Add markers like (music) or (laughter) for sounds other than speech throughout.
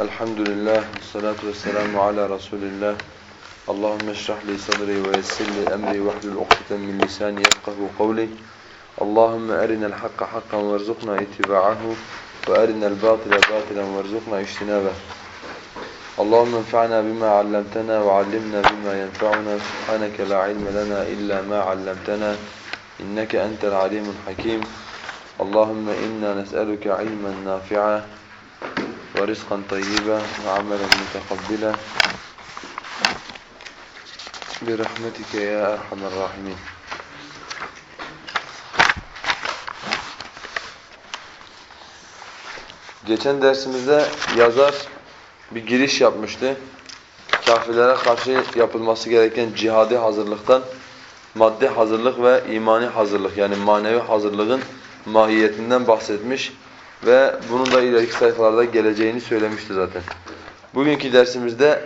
الحمد لله والصلاة والسلام على رسول الله اللهم اشرح لي صدري ويسر لي أمري واحلل عقدة من لساني يفقه قولي اللهم أرنا الحق حقا وارزقنا اتباعه وأرنا الباطل باطلا وارزقنا اجتنابه اللهم انفعنا بما علمتنا وعلمنا بما ينفعنا سبحانك لا علم لنا إلا ما علمتنا إنك أنت العليم الحكيم اللهم إنا نسألك علما نافعا ورزقا طيبا وعملا متقبلا برحمتك يا أرحم الراحمين Geçen dersimizde yazar bir giriş yapmıştı. Kafirlere karşı yapılması gereken cihadi hazırlıktan maddi hazırlık ve imani hazırlık yani manevi hazırlığın mahiyetinden bahsetmiş ve bunun da ileriki sayfalarda geleceğini söylemişti zaten. Bugünkü dersimizde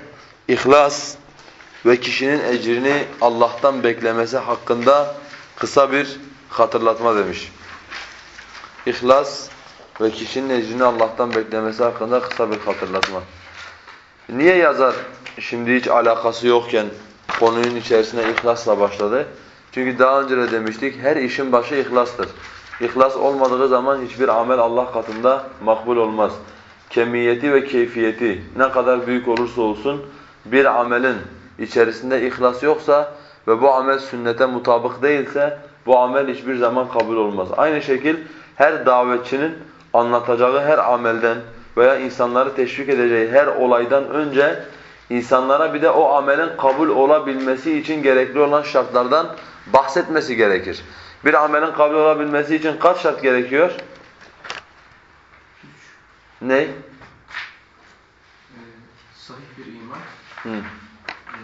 ihlas ve kişinin ecrini Allah'tan beklemesi hakkında kısa bir hatırlatma demiş. İhlas ve kişinin ecrini Allah'tan beklemesi hakkında kısa bir hatırlatma. Niye yazar şimdi hiç alakası yokken konunun içerisine ihlasla başladı? Çünkü daha önce de demiştik her işin başı ihlastır. İhlas olmadığı zaman hiçbir amel Allah katında makbul olmaz. Kemiyeti ve keyfiyeti ne kadar büyük olursa olsun bir amelin içerisinde ihlas yoksa ve bu amel sünnete mutabık değilse bu amel hiçbir zaman kabul olmaz. Aynı şekil her davetçinin anlatacağı her amelden veya insanları teşvik edeceği her olaydan önce insanlara bir de o amelin kabul olabilmesi için gerekli olan şartlardan bahsetmesi gerekir. Bir amelin kabul olabilmesi için kaç şart gerekiyor? Ne? Ee, sahih bir iman. Hı. Ee,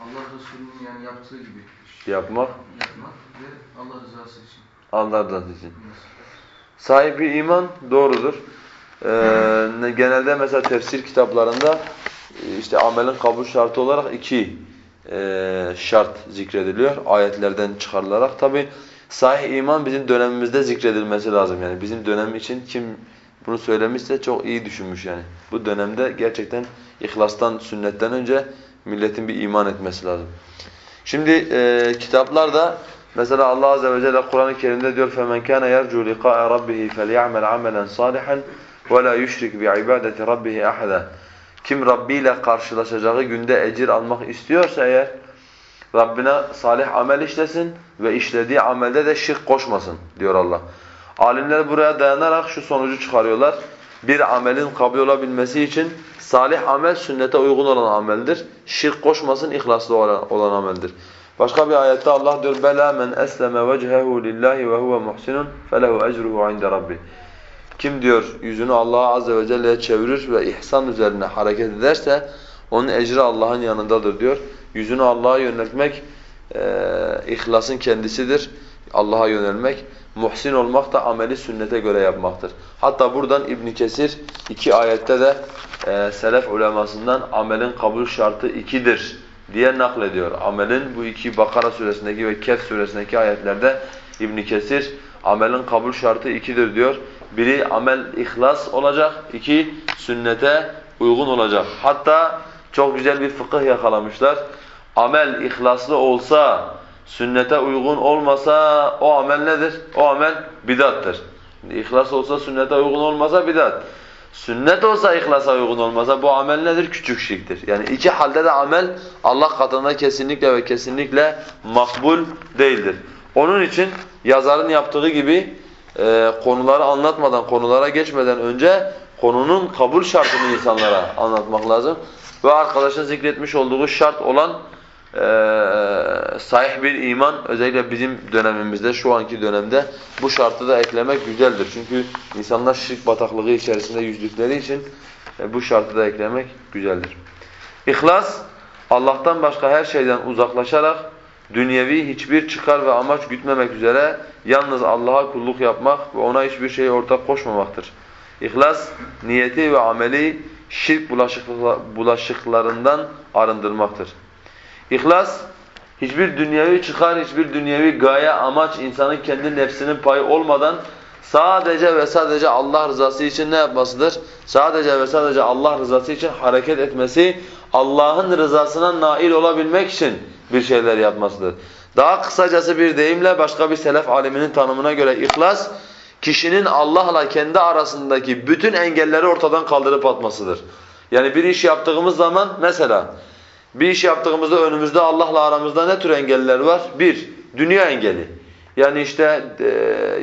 Allah Resulü'nün yani yaptığı gibi Yapmak. yapmak ve Allah rızası için. Allah rızası için. Sahip bir iman doğrudur. Ee, genelde mesela tefsir kitaplarında işte amelin kabul şartı olarak iki e, şart zikrediliyor ayetlerden çıkarılarak. Tabi sahih iman bizim dönemimizde zikredilmesi lazım yani bizim dönem için kim bunu söylemişse çok iyi düşünmüş yani. Bu dönemde gerçekten ihlastan, sünnetten önce milletin bir iman etmesi lazım. Şimdi e, kitaplarda mesela Allah azze ve celle Kur'an-ı Kerim'de diyor فَمَنْ كَانَ يَرْجُوا لِقَاءَ رَبِّهِ فَلْيَعْمَلْ عَمَلًا صَالِحًا وَلَا يُشْرِكْ بِعِبَادَةِ رَبِّهِ أَحَدًا kim Rabbi ile karşılaşacağı günde ecir almak istiyorsa eğer Rabbine salih amel işlesin ve işlediği amelde de şirk koşmasın diyor Allah. Alimler buraya dayanarak şu sonucu çıkarıyorlar. Bir amelin kabul olabilmesi için salih amel sünnete uygun olan ameldir. Şirk koşmasın, ihlaslı olan, ameldir. Başka bir ayette Allah diyor: "Bela men esleme vechehu lillahi ve huve muhsinun felehu ecruhu inde rabbi." Kim diyor yüzünü Allah'a azze ve celle'ye çevirir ve ihsan üzerine hareket ederse onun ecri Allah'ın yanındadır diyor. Yüzünü Allah'a yöneltmek e, ihlasın kendisidir. Allah'a yönelmek. Muhsin olmak da ameli sünnete göre yapmaktır. Hatta buradan İbn Kesir iki ayette de e, selef ulemasından amelin kabul şartı ikidir diye naklediyor. Amelin bu iki Bakara suresindeki ve Kehf suresindeki ayetlerde İbn Kesir amelin kabul şartı ikidir diyor. Biri amel ihlas olacak, iki sünnete uygun olacak. Hatta çok güzel bir fıkıh yakalamışlar. Amel ihlaslı olsa, sünnete uygun olmasa o amel nedir? O amel bidattır. İhlas olsa sünnete uygun olmasa bidat. Sünnet olsa ihlasa uygun olmasa bu amel nedir? Küçük şirktir. Yani iki halde de amel Allah katında kesinlikle ve kesinlikle makbul değildir. Onun için yazarın yaptığı gibi e, konuları anlatmadan, konulara geçmeden önce konunun kabul şartını insanlara anlatmak lazım. Ve arkadaşın zikretmiş olduğu şart olan e, sahih bir iman özellikle bizim dönemimizde, şu anki dönemde bu şartı da eklemek güzeldir. Çünkü insanlar şirk bataklığı içerisinde yüzdükleri için e, bu şartı da eklemek güzeldir. İhlas, Allah'tan başka her şeyden uzaklaşarak dünyevi hiçbir çıkar ve amaç gütmemek üzere yalnız Allah'a kulluk yapmak ve ona hiçbir şeye ortak koşmamaktır. İhlas, niyeti ve ameli şirk bulaşıklarından arındırmaktır. İhlas, hiçbir dünyevi çıkar, hiçbir dünyevi gaye, amaç insanın kendi nefsinin payı olmadan sadece ve sadece Allah rızası için ne yapmasıdır? Sadece ve sadece Allah rızası için hareket etmesi, Allah'ın rızasına nail olabilmek için bir şeyler yapmasıdır. Daha kısacası bir deyimle başka bir selef aliminin tanımına göre ihlas, kişinin Allah'la kendi arasındaki bütün engelleri ortadan kaldırıp atmasıdır. Yani bir iş yaptığımız zaman mesela bir iş yaptığımızda önümüzde Allah'la aramızda ne tür engeller var? Bir, dünya engeli. Yani işte e,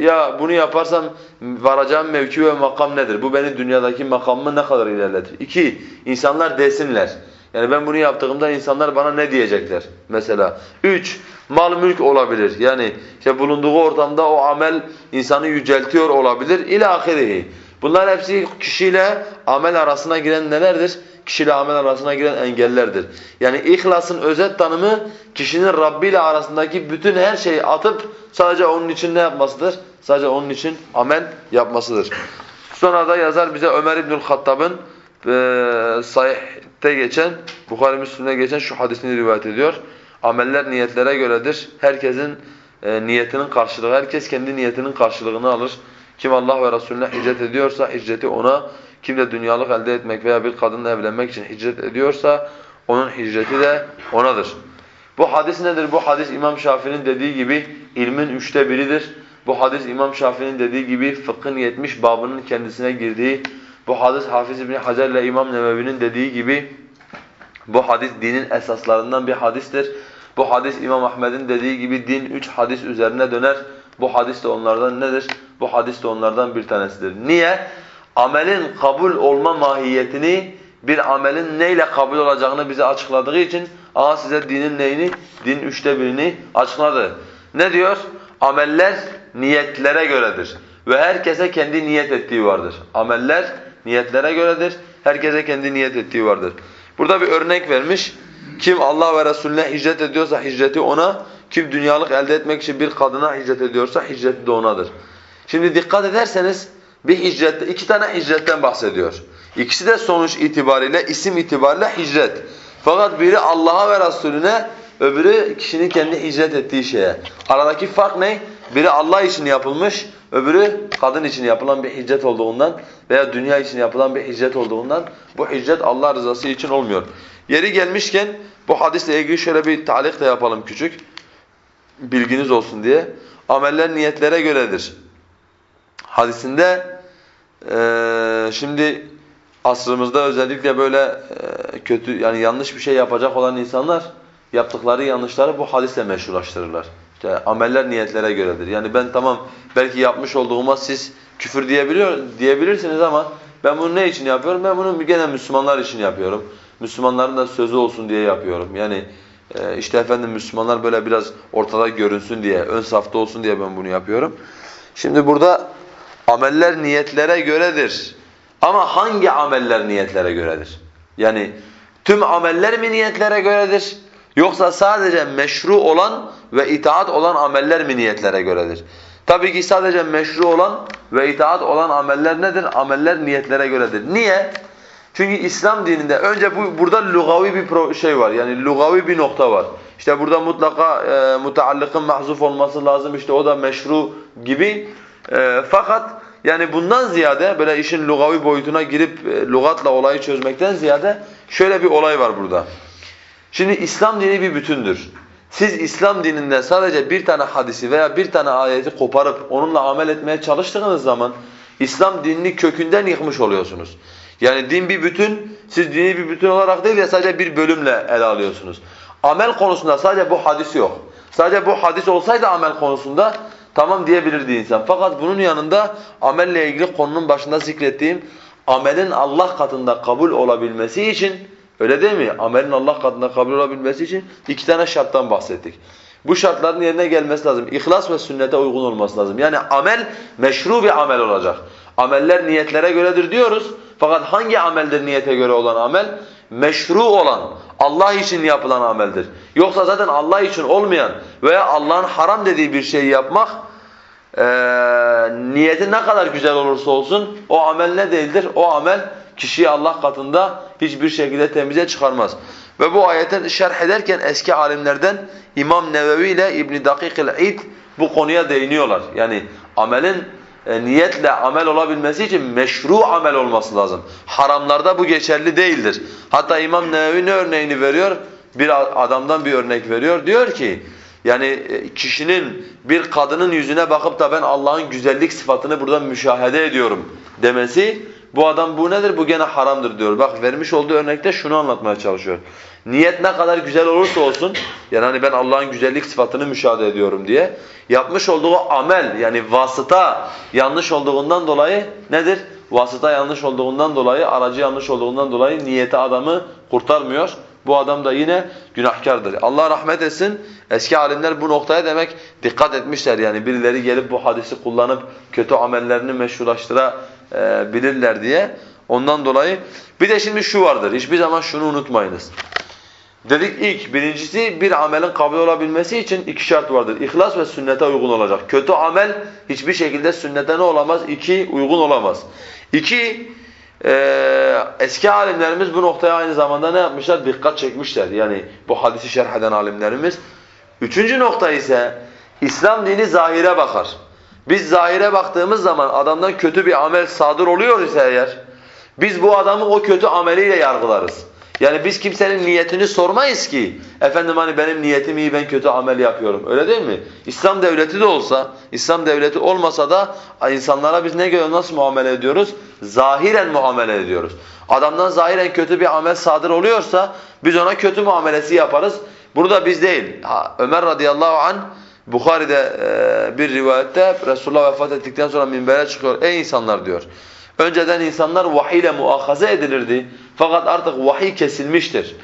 ya bunu yaparsam varacağım mevki ve makam nedir? Bu beni dünyadaki makamımı ne kadar ilerletir? İki, insanlar desinler. Yani ben bunu yaptığımda insanlar bana ne diyecekler mesela. Üç, mal mülk olabilir. Yani işte bulunduğu ortamda o amel insanı yüceltiyor olabilir. İlâ ahirihi. Bunlar hepsi kişiyle amel arasına giren nelerdir? Kişiyle amel arasına giren engellerdir. Yani ihlasın özet tanımı kişinin Rabbi ile arasındaki bütün her şeyi atıp sadece onun için ne yapmasıdır? Sadece onun için amel yapmasıdır. Sonra da yazar bize Ömer İbnül Hattab'ın e, sahihte geçen, Bukhari Müslim'de geçen şu hadisini rivayet ediyor. Ameller niyetlere göredir. Herkesin e, niyetinin karşılığı, herkes kendi niyetinin karşılığını alır. Kim Allah ve Resulüne hicret ediyorsa hicreti ona, kim de dünyalık elde etmek veya bir kadınla evlenmek için hicret ediyorsa onun hicreti de onadır. Bu hadis nedir? Bu hadis İmam Şafii'nin dediği gibi ilmin üçte biridir. Bu hadis İmam Şafii'nin dediği gibi fıkhın 70 babının kendisine girdiği, bu hadis Hafiz İbni Hacer ile İmam Nevevi'nin dediği gibi bu hadis dinin esaslarından bir hadistir. Bu hadis İmam Ahmed'in dediği gibi din üç hadis üzerine döner. Bu hadis de onlardan nedir? Bu hadis de onlardan bir tanesidir. Niye? Amelin kabul olma mahiyetini bir amelin neyle kabul olacağını bize açıkladığı için aha size dinin neyini? Din üçte birini açıkladı. Ne diyor? Ameller niyetlere göredir. Ve herkese kendi niyet ettiği vardır. Ameller niyetlere göredir. Herkese kendi niyet ettiği vardır. Burada bir örnek vermiş. Kim Allah ve Resulüne hicret ediyorsa hicreti ona, kim dünyalık elde etmek için bir kadına hicret ediyorsa hicreti de onadır. Şimdi dikkat ederseniz bir hicrette, iki tane hicretten bahsediyor. İkisi de sonuç itibariyle, isim itibariyle hicret. Fakat biri Allah'a ve Resulüne, öbürü kişinin kendi hicret ettiği şeye. Aradaki fark ne? Biri Allah için yapılmış, öbürü kadın için yapılan bir hicret olduğundan veya dünya için yapılan bir hicret olduğundan bu hicret Allah rızası için olmuyor. Yeri gelmişken bu hadisle ilgili şöyle bir talik de yapalım küçük. Bilginiz olsun diye. Ameller niyetlere göredir. Hadisinde ee, şimdi asrımızda özellikle böyle e, kötü yani yanlış bir şey yapacak olan insanlar yaptıkları yanlışları bu hadisle meşrulaştırırlar. İşte ameller niyetlere göredir. Yani ben tamam belki yapmış olduğuma siz küfür diyebiliyor diyebilirsiniz ama ben bunu ne için yapıyorum? Ben bunu gene Müslümanlar için yapıyorum. Müslümanların da sözü olsun diye yapıyorum. Yani e, işte efendim Müslümanlar böyle biraz ortada görünsün diye, ön safta olsun diye ben bunu yapıyorum. Şimdi burada ameller niyetlere göredir. Ama hangi ameller niyetlere göredir? Yani tüm ameller mi niyetlere göredir? Yoksa sadece meşru olan ve itaat olan ameller mi niyetlere göredir? Tabii ki sadece meşru olan ve itaat olan ameller nedir? Ameller niyetlere göredir. Niye? Çünkü İslam dininde önce bu burada lugavi bir şey var. Yani lugavi bir nokta var. İşte burada mutlaka e, mutaallıkın mahzuf olması lazım. İşte o da meşru gibi. E, fakat yani bundan ziyade böyle işin lugavi boyutuna girip e, lugatla olayı çözmekten ziyade şöyle bir olay var burada. Şimdi İslam dini bir bütündür. Siz İslam dininde sadece bir tane hadisi veya bir tane ayeti koparıp onunla amel etmeye çalıştığınız zaman İslam dinini kökünden yıkmış oluyorsunuz. Yani din bir bütün, siz dini bir bütün olarak değil de sadece bir bölümle ele alıyorsunuz. Amel konusunda sadece bu hadis yok. Sadece bu hadis olsaydı amel konusunda tamam diyebilirdi insan. Fakat bunun yanında amelle ilgili konunun başında zikrettiğim amelin Allah katında kabul olabilmesi için öyle değil mi? Amelin Allah katında kabul olabilmesi için iki tane şarttan bahsettik. Bu şartların yerine gelmesi lazım. İhlas ve sünnete uygun olması lazım. Yani amel meşru bir amel olacak. Ameller niyetlere göredir diyoruz. Fakat hangi ameldir niyete göre olan amel? Meşru olan, Allah için yapılan ameldir. Yoksa zaten Allah için olmayan veya Allah'ın haram dediği bir şeyi yapmak e, niyeti ne kadar güzel olursa olsun o amel ne değildir? O amel kişiyi Allah katında hiçbir şekilde temize çıkarmaz. Ve bu ayeti şerh ederken eski alimlerden İmam Nevevi ile İbn Dakik el-İd bu konuya değiniyorlar. Yani amelin e, niyetle amel olabilmesi için meşru amel olması lazım. Haramlarda bu geçerli değildir. Hatta İmam Nevevi ne örneğini veriyor? Bir adamdan bir örnek veriyor. Diyor ki yani e, kişinin bir kadının yüzüne bakıp da ben Allah'ın güzellik sıfatını buradan müşahede ediyorum demesi bu adam bu nedir? Bu gene haramdır diyor. Bak vermiş olduğu örnekte şunu anlatmaya çalışıyor. Niyet ne kadar güzel olursa olsun yani hani ben Allah'ın güzellik sıfatını müşahede ediyorum diye yapmış olduğu amel yani vasıta yanlış olduğundan dolayı nedir? Vasıta yanlış olduğundan dolayı, aracı yanlış olduğundan dolayı niyeti adamı kurtarmıyor. Bu adam da yine günahkardır. Allah rahmet etsin. Eski alimler bu noktaya demek dikkat etmişler. Yani birileri gelip bu hadisi kullanıp kötü amellerini meşrulaştırabilirler diye. Ondan dolayı bir de şimdi şu vardır. Hiçbir zaman şunu unutmayınız. Dedik ilk birincisi bir amelin kabul olabilmesi için iki şart vardır. İhlas ve sünnete uygun olacak. Kötü amel hiçbir şekilde sünnete ne olamaz? İki, uygun olamaz. İki, ee, eski alimlerimiz bu noktaya aynı zamanda ne yapmışlar? Dikkat çekmişler. Yani bu hadisi şerh eden alimlerimiz. Üçüncü nokta ise İslam dini zahire bakar. Biz zahire baktığımız zaman adamdan kötü bir amel sadır oluyor ise eğer biz bu adamı o kötü ameliyle yargılarız. Yani biz kimsenin niyetini sormayız ki. Efendim hani benim niyetim iyi ben kötü amel yapıyorum. Öyle değil mi? İslam devleti de olsa, İslam devleti olmasa da insanlara biz ne göre nasıl muamele ediyoruz? Zahiren muamele ediyoruz. Adamdan zahiren kötü bir amel sadır oluyorsa biz ona kötü muamelesi yaparız. Burada biz değil. Ha, Ömer radıyallahu anh Bukhari'de e, bir rivayette Resulullah vefat ettikten sonra minbere çıkıyor. Ey insanlar diyor. Önceden insanlar vahiy ile muahaze edilirdi. Fakat artık vahiy kesilmiştir.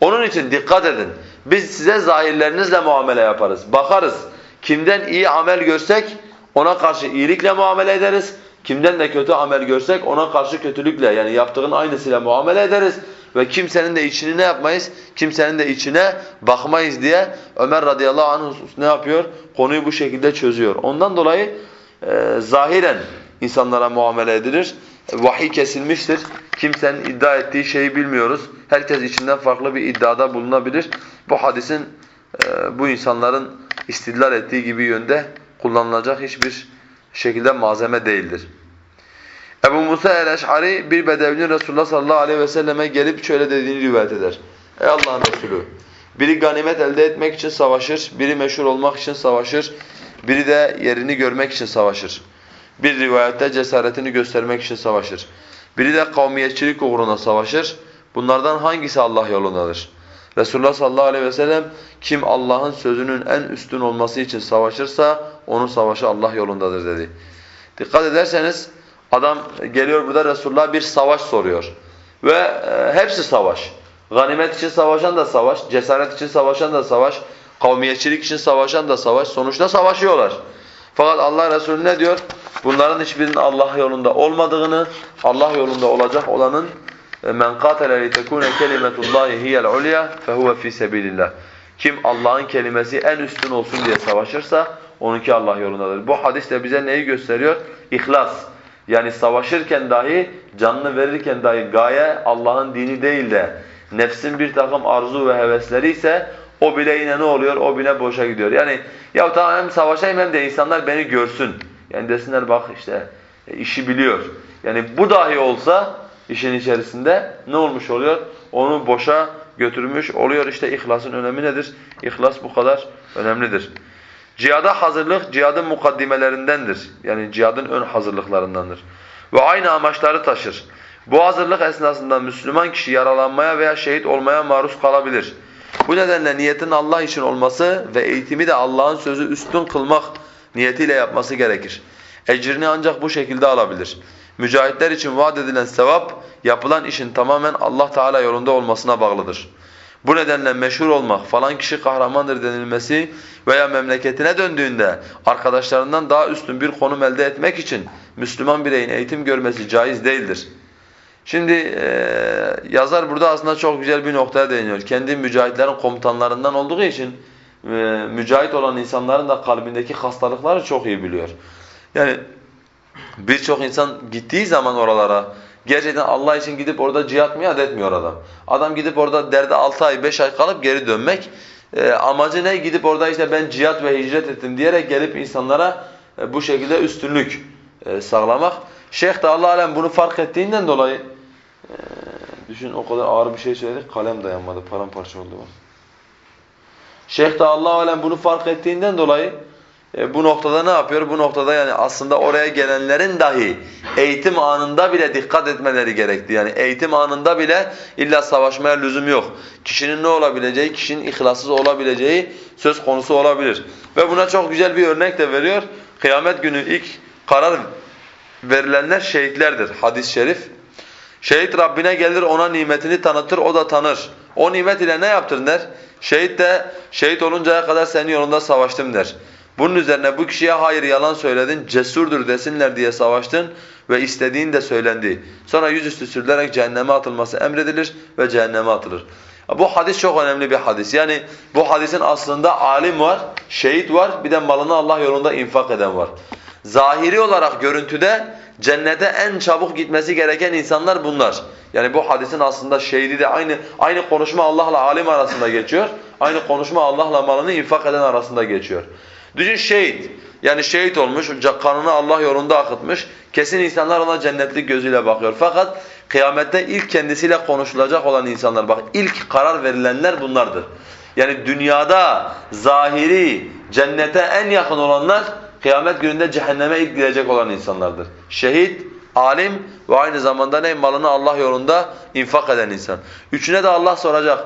Onun için dikkat edin. Biz size zahirlerinizle muamele yaparız. Bakarız. Kimden iyi amel görsek ona karşı iyilikle muamele ederiz. Kimden de kötü amel görsek ona karşı kötülükle yani yaptığın aynısıyla muamele ederiz. Ve kimsenin de içini ne yapmayız? Kimsenin de içine bakmayız diye Ömer radıyallahu anh ne yapıyor? Konuyu bu şekilde çözüyor. Ondan dolayı e, zahiren insanlara muamele edilir. Vahiy kesilmiştir. Kimsenin iddia ettiği şeyi bilmiyoruz. Herkes içinden farklı bir iddiada bulunabilir. Bu hadisin e, bu insanların istidlal ettiği gibi yönde kullanılacak hiçbir şekilde malzeme değildir. Ebu Musa el-Eş'ari bir bedevinin Resulullah sallallahu aleyhi ve selleme gelip şöyle dediğini rivayet eder. Ey Allah'ın Resulü! Biri ganimet elde etmek için savaşır, biri meşhur olmak için savaşır, biri de yerini görmek için savaşır. Bir rivayette cesaretini göstermek için savaşır. Biri de kavmiyetçilik uğruna savaşır. Bunlardan hangisi Allah yolundadır? Resulullah sallallahu aleyhi ve sellem kim Allah'ın sözünün en üstün olması için savaşırsa onun savaşı Allah yolundadır dedi. Dikkat ederseniz adam geliyor burada Resulullah bir savaş soruyor. Ve e, hepsi savaş. Ganimet için savaşan da savaş, cesaret için savaşan da savaş, kavmiyetçilik için savaşan da savaş. Sonuçta savaşıyorlar. Fakat Allah Resulü ne diyor? Bunların hiçbirinin Allah yolunda olmadığını, Allah yolunda olacak olanın men qatala li takuna kelimetullahi hiya'l ulya fehuve fi sabilillah. Kim Allah'ın kelimesi en üstün olsun diye savaşırsa onunki Allah yolundadır. Bu hadis de bize neyi gösteriyor? İhlas. Yani savaşırken dahi, canını verirken dahi gaye Allah'ın dini değil de nefsin bir takım arzu ve hevesleri ise o bile yine ne oluyor? O bile boşa gidiyor. Yani ya tamam hem savaşayım hem de insanlar beni görsün. Yani desinler bak işte e, işi biliyor. Yani bu dahi olsa işin içerisinde ne olmuş oluyor? Onu boşa götürmüş oluyor. İşte ihlasın önemi nedir? İhlas bu kadar önemlidir. Cihada hazırlık cihadın mukaddimelerindendir. Yani cihadın ön hazırlıklarındandır. Ve aynı amaçları taşır. Bu hazırlık esnasında Müslüman kişi yaralanmaya veya şehit olmaya maruz kalabilir. Bu nedenle niyetin Allah için olması ve eğitimi de Allah'ın sözü üstün kılmak niyetiyle yapması gerekir. Ecrini ancak bu şekilde alabilir. Mücahitler için vaat edilen sevap, yapılan işin tamamen Allah Teala yolunda olmasına bağlıdır. Bu nedenle meşhur olmak, falan kişi kahramandır denilmesi veya memleketine döndüğünde arkadaşlarından daha üstün bir konum elde etmek için Müslüman bireyin eğitim görmesi caiz değildir. Şimdi e, yazar burada aslında çok güzel bir noktaya değiniyor. Kendi mücahitlerin komutanlarından olduğu için e, mücahit olan insanların da kalbindeki hastalıkları çok iyi biliyor. Yani birçok insan gittiği zaman oralara gerçekten Allah için gidip orada cihat mı etmiyor adam. Adam gidip orada derde 6 ay 5 ay kalıp geri dönmek. E, amacı ne? Gidip orada işte ben cihat ve hicret ettim diyerek gelip insanlara e, bu şekilde üstünlük e, sağlamak. Şeyh de Allah alem bunu fark ettiğinden dolayı e, düşün o kadar ağır bir şey söyledik kalem dayanmadı paramparça oldu bak. Şeyh de Allah alem bunu fark ettiğinden dolayı e, bu noktada ne yapıyor? Bu noktada yani aslında oraya gelenlerin dahi eğitim anında bile dikkat etmeleri gerekti. Yani eğitim anında bile illa savaşmaya lüzum yok. Kişinin ne olabileceği, kişinin ihlassız olabileceği söz konusu olabilir. Ve buna çok güzel bir örnek de veriyor. Kıyamet günü ilk karar verilenler şehitlerdir. Hadis-i şerif. Şehit Rabbine gelir ona nimetini tanıtır, o da tanır. O nimet ile ne yaptır der? Şehit de şehit oluncaya kadar senin yolunda savaştım der. Bunun üzerine bu kişiye hayır yalan söyledin, cesurdur desinler diye savaştın ve istediğin de söylendi. Sonra yüzüstü sürülerek cehenneme atılması emredilir ve cehenneme atılır. Bu hadis çok önemli bir hadis. Yani bu hadisin aslında alim var, şehit var, bir de malını Allah yolunda infak eden var. Zahiri olarak görüntüde cennete en çabuk gitmesi gereken insanlar bunlar. Yani bu hadisin aslında şehidi de aynı aynı konuşma Allah'la alim arasında geçiyor. Aynı konuşma Allah'la malını infak eden arasında geçiyor. Düşün şehit. Yani şehit olmuş, kanını Allah yolunda akıtmış. Kesin insanlar ona cennetlik gözüyle bakıyor. Fakat kıyamette ilk kendisiyle konuşulacak olan insanlar bak ilk karar verilenler bunlardır. Yani dünyada zahiri cennete en yakın olanlar kıyamet gününde cehenneme ilk gidecek olan insanlardır. Şehit, alim ve aynı zamanda ne malını Allah yolunda infak eden insan. Üçüne de Allah soracak.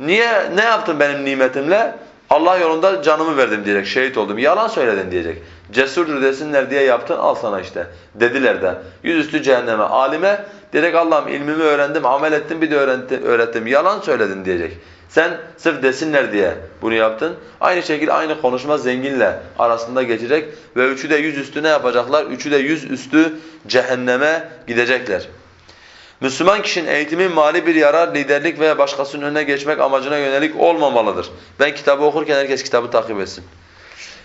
Niye ne yaptın benim nimetimle? Allah yolunda canımı verdim diyecek, şehit oldum. Yalan söyledin diyecek. Cesurdur desinler diye yaptın, al sana işte. Dediler de. Yüzüstü cehenneme. Alime direkt Allah'ım ilmimi öğrendim, amel ettim bir de öğrettim. öğrettim. Yalan söyledin diyecek. Sen sırf desinler diye bunu yaptın. Aynı şekilde aynı konuşma zenginle arasında geçecek ve üçü de yüzüstü ne yapacaklar? Üçü de yüzüstü cehenneme gidecekler. Müslüman kişinin eğitimin mali bir yarar, liderlik veya başkasının önüne geçmek amacına yönelik olmamalıdır. Ben kitabı okurken herkes kitabı takip etsin.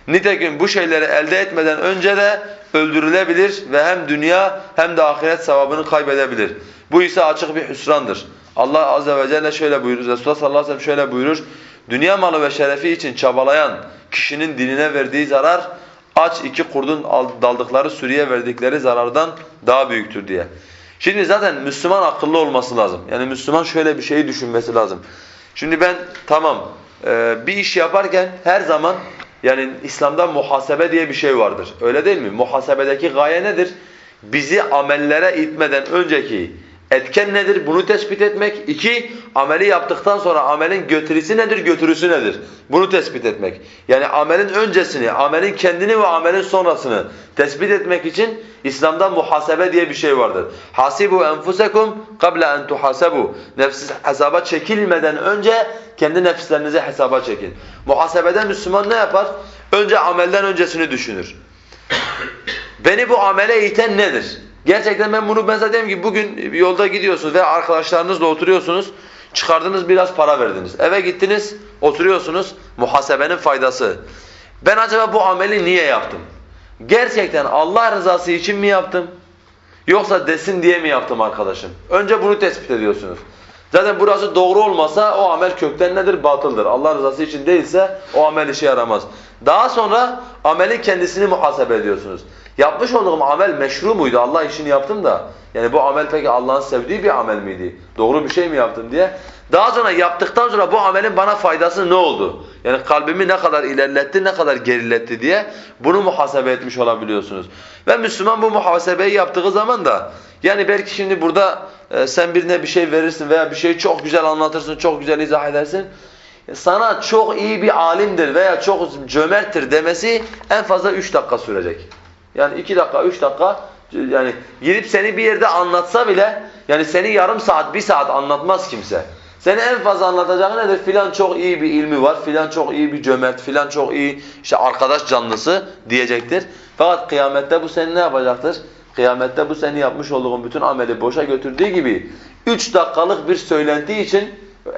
Nitekim bu şeyleri elde etmeden önce de öldürülebilir ve hem dünya hem de ahiret sevabını kaybedebilir. Bu ise açık bir hüsrandır. Allah azze ve celle şöyle buyurur, Resulullah sallallahu aleyhi ve sellem şöyle buyurur. Dünya malı ve şerefi için çabalayan kişinin diline verdiği zarar, aç iki kurdun daldıkları sürüye verdikleri zarardan daha büyüktür diye. Şimdi zaten Müslüman akıllı olması lazım. Yani Müslüman şöyle bir şeyi düşünmesi lazım. Şimdi ben tamam e, bir iş yaparken her zaman yani İslam'da muhasebe diye bir şey vardır. Öyle değil mi? Muhasebedeki gaye nedir? Bizi amellere itmeden önceki etken nedir? Bunu tespit etmek. İki, ameli yaptıktan sonra amelin götürüsü nedir? Götürüsü nedir? Bunu tespit etmek. Yani amelin öncesini, amelin kendini ve amelin sonrasını tespit etmek için İslam'da muhasebe diye bir şey vardır. Hasibu enfusekum qabla en tuhasabu. Nefsiz hesaba çekilmeden önce kendi nefislerinizi hesaba çekin. Muhasebede Müslüman ne yapar? Önce amelden öncesini düşünür. Beni bu amele iten nedir? Gerçekten ben bunu mesela diyelim ki bugün yolda gidiyorsunuz ve arkadaşlarınızla oturuyorsunuz. Çıkardınız biraz para verdiniz. Eve gittiniz, oturuyorsunuz. Muhasebenin faydası. Ben acaba bu ameli niye yaptım? Gerçekten Allah rızası için mi yaptım? Yoksa desin diye mi yaptım arkadaşım? Önce bunu tespit ediyorsunuz. Zaten burası doğru olmasa o amel kökten nedir? Batıldır. Allah rızası için değilse o amel işe yaramaz. Daha sonra amelin kendisini muhasebe ediyorsunuz. Yapmış olduğum amel meşru muydu? Allah işini yaptım da. Yani bu amel peki Allah'ın sevdiği bir amel miydi? Doğru bir şey mi yaptım diye. Daha sonra yaptıktan sonra bu amelin bana faydası ne oldu? Yani kalbimi ne kadar ilerletti, ne kadar geriletti diye bunu muhasebe etmiş olabiliyorsunuz. Ve Müslüman bu muhasebeyi yaptığı zaman da yani belki şimdi burada e, sen birine bir şey verirsin veya bir şeyi çok güzel anlatırsın, çok güzel izah edersin. Sana çok iyi bir alimdir veya çok cömerttir demesi en fazla üç dakika sürecek. Yani iki dakika, üç dakika yani gidip seni bir yerde anlatsa bile yani seni yarım saat, bir saat anlatmaz kimse. Seni en fazla anlatacağı nedir? Filan çok iyi bir ilmi var, filan çok iyi bir cömert, filan çok iyi işte arkadaş canlısı diyecektir. Fakat kıyamette bu seni ne yapacaktır? Kıyamette bu seni yapmış olduğun bütün ameli boşa götürdüğü gibi üç dakikalık bir söylenti için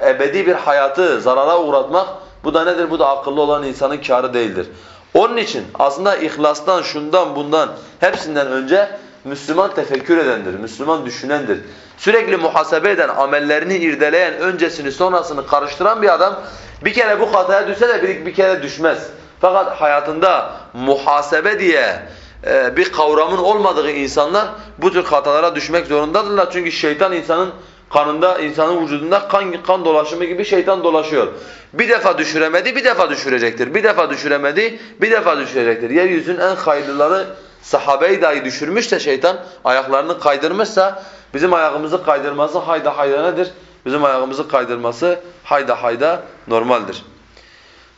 ebedi bir hayatı zarara uğratmak bu da nedir? Bu da akıllı olan insanın kârı değildir. Onun için aslında ihlastan, şundan, bundan hepsinden önce Müslüman tefekkür edendir, Müslüman düşünendir. Sürekli muhasebe eden, amellerini irdeleyen, öncesini sonrasını karıştıran bir adam bir kere bu hataya düşse de bir, bir kere düşmez. Fakat hayatında muhasebe diye e, bir kavramın olmadığı insanlar bu tür hatalara düşmek zorundadırlar. Çünkü şeytan insanın kanında, insanın vücudunda kan, kan dolaşımı gibi şeytan dolaşıyor. Bir defa düşüremedi, bir defa düşürecektir. Bir defa düşüremedi, bir defa düşürecektir. Yeryüzünün en hayırlıları sahabeyi dahi düşürmüşse şeytan, ayaklarını kaydırmışsa bizim ayağımızı kaydırması hayda hayda nedir? Bizim ayağımızı kaydırması hayda hayda normaldir.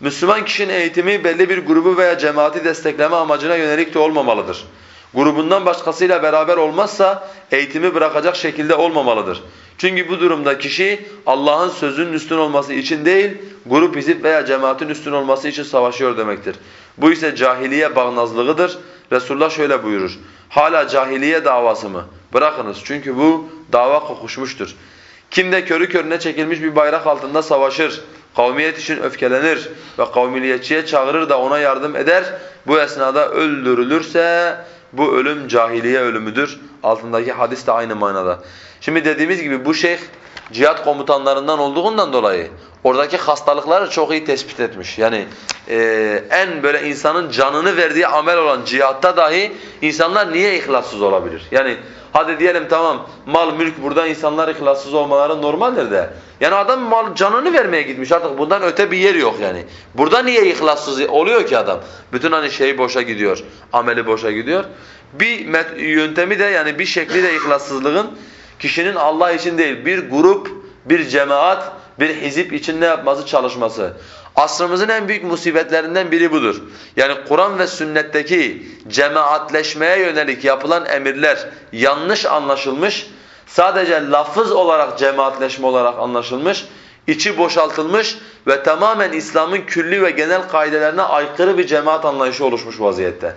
Müslüman kişinin eğitimi belli bir grubu veya cemaati destekleme amacına yönelik de olmamalıdır. Grubundan başkasıyla beraber olmazsa eğitimi bırakacak şekilde olmamalıdır. Çünkü bu durumda kişi Allah'ın sözünün üstün olması için değil, grup hizip veya cemaatin üstün olması için savaşıyor demektir. Bu ise cahiliye bağnazlığıdır. Resulullah şöyle buyurur. Hala cahiliye davası mı? Bırakınız çünkü bu dava kokuşmuştur. Kim de körü körüne çekilmiş bir bayrak altında savaşır, kavmiyet için öfkelenir ve kavmiyetçiye çağırır da ona yardım eder, bu esnada öldürülürse bu ölüm cahiliye ölümüdür. Altındaki hadis de aynı manada. Şimdi dediğimiz gibi bu şeyh cihat komutanlarından olduğundan dolayı oradaki hastalıkları çok iyi tespit etmiş. Yani e, en böyle insanın canını verdiği amel olan cihatta dahi insanlar niye ihlassız olabilir? Yani hadi diyelim tamam mal mülk burada insanlar ihlassız olmaları normaldir de. Yani adam mal canını vermeye gitmiş artık bundan öte bir yer yok yani. Burada niye ihlassız oluyor ki adam? Bütün hani şey boşa gidiyor, ameli boşa gidiyor. Bir yöntemi de yani bir şekli de ihlassızlığın kişinin Allah için değil bir grup, bir cemaat, bir hizip için ne yapması çalışması. Asrımızın en büyük musibetlerinden biri budur. Yani Kur'an ve sünnetteki cemaatleşmeye yönelik yapılan emirler yanlış anlaşılmış, sadece lafız olarak cemaatleşme olarak anlaşılmış, içi boşaltılmış ve tamamen İslam'ın külli ve genel kaidelerine aykırı bir cemaat anlayışı oluşmuş vaziyette.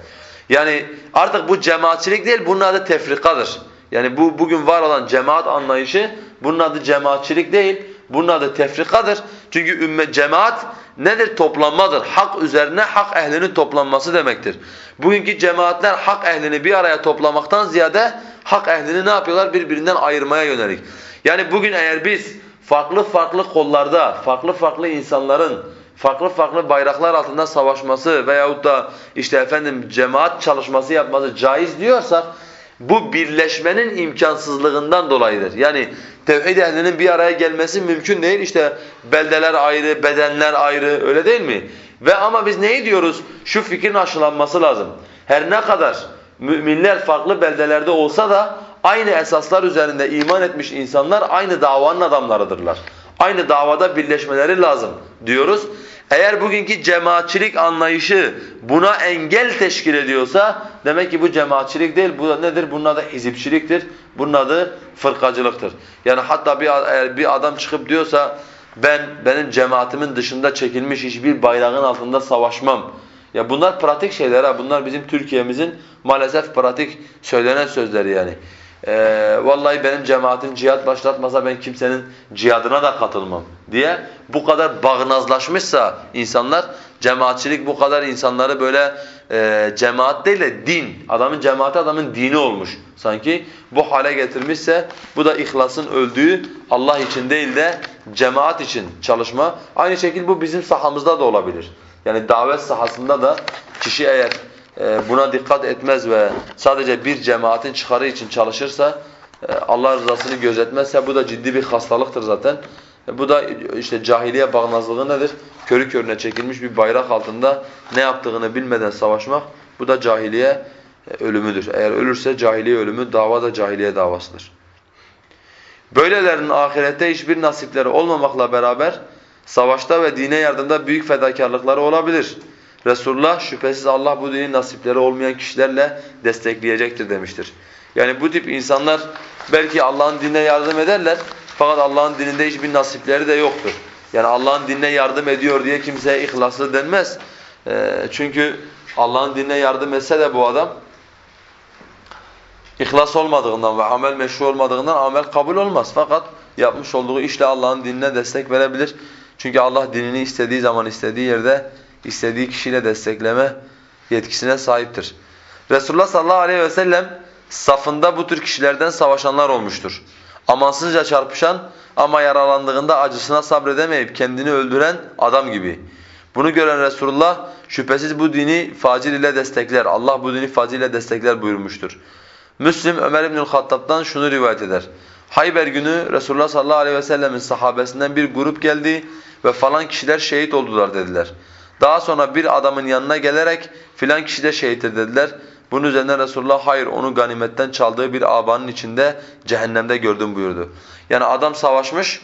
Yani artık bu cemaatçilik değil, bunun adı tefrikadır. Yani bu bugün var olan cemaat anlayışı, bunun adı cemaatçilik değil, bunun adı tefrikadır. Çünkü ümmet cemaat nedir? Toplanmadır. Hak üzerine hak ehlinin toplanması demektir. Bugünkü cemaatler hak ehlini bir araya toplamaktan ziyade hak ehlini ne yapıyorlar? Birbirinden ayırmaya yönelik. Yani bugün eğer biz farklı farklı kollarda, farklı farklı insanların farklı farklı bayraklar altında savaşması veyahut da işte efendim cemaat çalışması yapması caiz diyorsak bu birleşmenin imkansızlığından dolayıdır. Yani tevhid ehlinin bir araya gelmesi mümkün değil. İşte beldeler ayrı, bedenler ayrı öyle değil mi? Ve ama biz neyi diyoruz? Şu fikrin aşılanması lazım. Her ne kadar müminler farklı beldelerde olsa da aynı esaslar üzerinde iman etmiş insanlar aynı davanın adamlarıdırlar. Aynı davada birleşmeleri lazım diyoruz. Eğer bugünkü cemaatçilik anlayışı buna engel teşkil ediyorsa demek ki bu cemaatçilik değil. Bu nedir? Bunun adı hizipçiliktir. Bunun adı fırkacılıktır. Yani hatta bir eğer bir adam çıkıp diyorsa ben benim cemaatimin dışında çekilmiş hiçbir bayrağın altında savaşmam. Ya bunlar pratik şeyler ha. Bunlar bizim Türkiye'mizin maalesef pratik söylenen sözleri yani. Ee, vallahi benim cemaatim cihat başlatmasa ben kimsenin cihadına da katılmam diye bu kadar bağnazlaşmışsa insanlar cemaatçilik bu kadar insanları böyle e, cemaat değil de din adamın cemaati adamın dini olmuş sanki. Bu hale getirmişse bu da ihlasın öldüğü Allah için değil de cemaat için çalışma. Aynı şekilde bu bizim sahamızda da olabilir. Yani davet sahasında da kişi eğer e, buna dikkat etmez ve sadece bir cemaatin çıkarı için çalışırsa e, Allah rızasını gözetmezse bu da ciddi bir hastalıktır zaten. E, bu da işte cahiliye bağnazlığı nedir? Körü körüne çekilmiş bir bayrak altında ne yaptığını bilmeden savaşmak bu da cahiliye ölümüdür. Eğer ölürse cahiliye ölümü dava da cahiliye davasıdır. Böylelerinin ahirette hiçbir nasipleri olmamakla beraber savaşta ve dine yardımda büyük fedakarlıkları olabilir. Resulullah şüphesiz Allah bu dinin nasipleri olmayan kişilerle destekleyecektir demiştir. Yani bu tip insanlar belki Allah'ın dinine yardım ederler fakat Allah'ın dininde hiçbir nasipleri de yoktur. Yani Allah'ın dinine yardım ediyor diye kimseye ihlaslı denmez. Ee, çünkü Allah'ın dinine yardım etse de bu adam ihlas olmadığından ve amel meşru olmadığından amel kabul olmaz. Fakat yapmış olduğu işle Allah'ın dinine destek verebilir. Çünkü Allah dinini istediği zaman istediği yerde istediği kişiyle destekleme yetkisine sahiptir. Resulullah sallallahu aleyhi ve sellem safında bu tür kişilerden savaşanlar olmuştur. Amansızca çarpışan ama yaralandığında acısına sabredemeyip kendini öldüren adam gibi. Bunu gören Resulullah şüphesiz bu dini facil ile destekler. Allah bu dini facil ile destekler buyurmuştur. Müslim Ömer İbnül Hattab'dan şunu rivayet eder. Hayber günü Resulullah sallallahu aleyhi ve sellemin sahabesinden bir grup geldi ve falan kişiler şehit oldular dediler. Daha sonra bir adamın yanına gelerek filan kişi de şehittir dediler. Bunun üzerine Resulullah hayır onu ganimetten çaldığı bir abanın içinde cehennemde gördüm buyurdu. Yani adam savaşmış,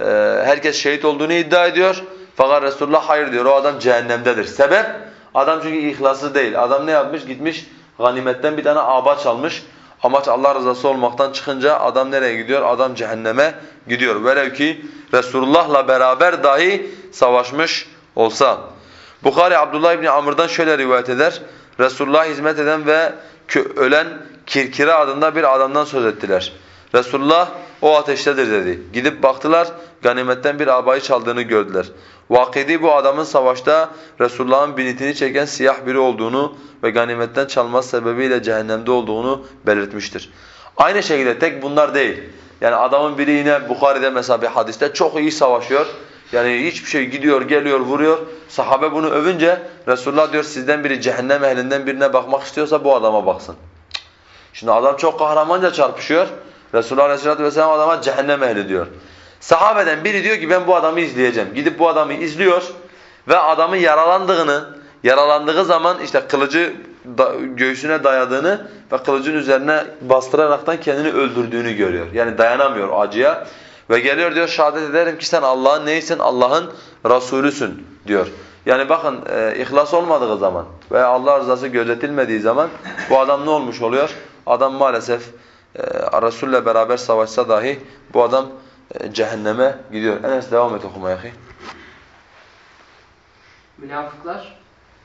e, herkes şehit olduğunu iddia ediyor. Fakat Resulullah hayır diyor o adam cehennemdedir. Sebep? Adam çünkü ihlaslı değil. Adam ne yapmış? Gitmiş ganimetten bir tane aba çalmış. Amaç Allah rızası olmaktan çıkınca adam nereye gidiyor? Adam cehenneme gidiyor. Velev ki Resulullah'la beraber dahi savaşmış olsa. Bukhari Abdullah İbni Amr'dan şöyle rivayet eder. Resulullah'a hizmet eden ve ölen Kirkire adında bir adamdan söz ettiler. Resulullah o ateştedir dedi. Gidip baktılar ganimetten bir abayı çaldığını gördüler. Vakidi bu adamın savaşta Resulullah'ın binitini çeken siyah biri olduğunu ve ganimetten çalması sebebiyle cehennemde olduğunu belirtmiştir. Aynı şekilde tek bunlar değil. Yani adamın biri yine Bukhari'de mesela bir hadiste çok iyi savaşıyor. Yani hiçbir şey gidiyor, geliyor, vuruyor. Sahabe bunu övünce Resulullah diyor sizden biri cehennem ehlinden birine bakmak istiyorsa bu adama baksın. Şimdi adam çok kahramanca çarpışıyor. Resulullah Aleyhisselatü Vesselam adama cehennem ehli diyor. Sahabeden biri diyor ki ben bu adamı izleyeceğim. Gidip bu adamı izliyor ve adamın yaralandığını, yaralandığı zaman işte kılıcı da, göğsüne dayadığını ve kılıcın üzerine bastıraraktan kendini öldürdüğünü görüyor. Yani dayanamıyor acıya. Ve geliyor diyor şehadet ederim ki sen Allah'ın neysin? Allah'ın Resulüsün diyor. Yani bakın e, ihlas olmadığı zaman veya Allah rızası gözetilmediği zaman bu adam ne olmuş oluyor? Adam maalesef e, Resul'le beraber savaşsa dahi bu adam e, cehenneme gidiyor. Enes devam et okumaya. Münafıklar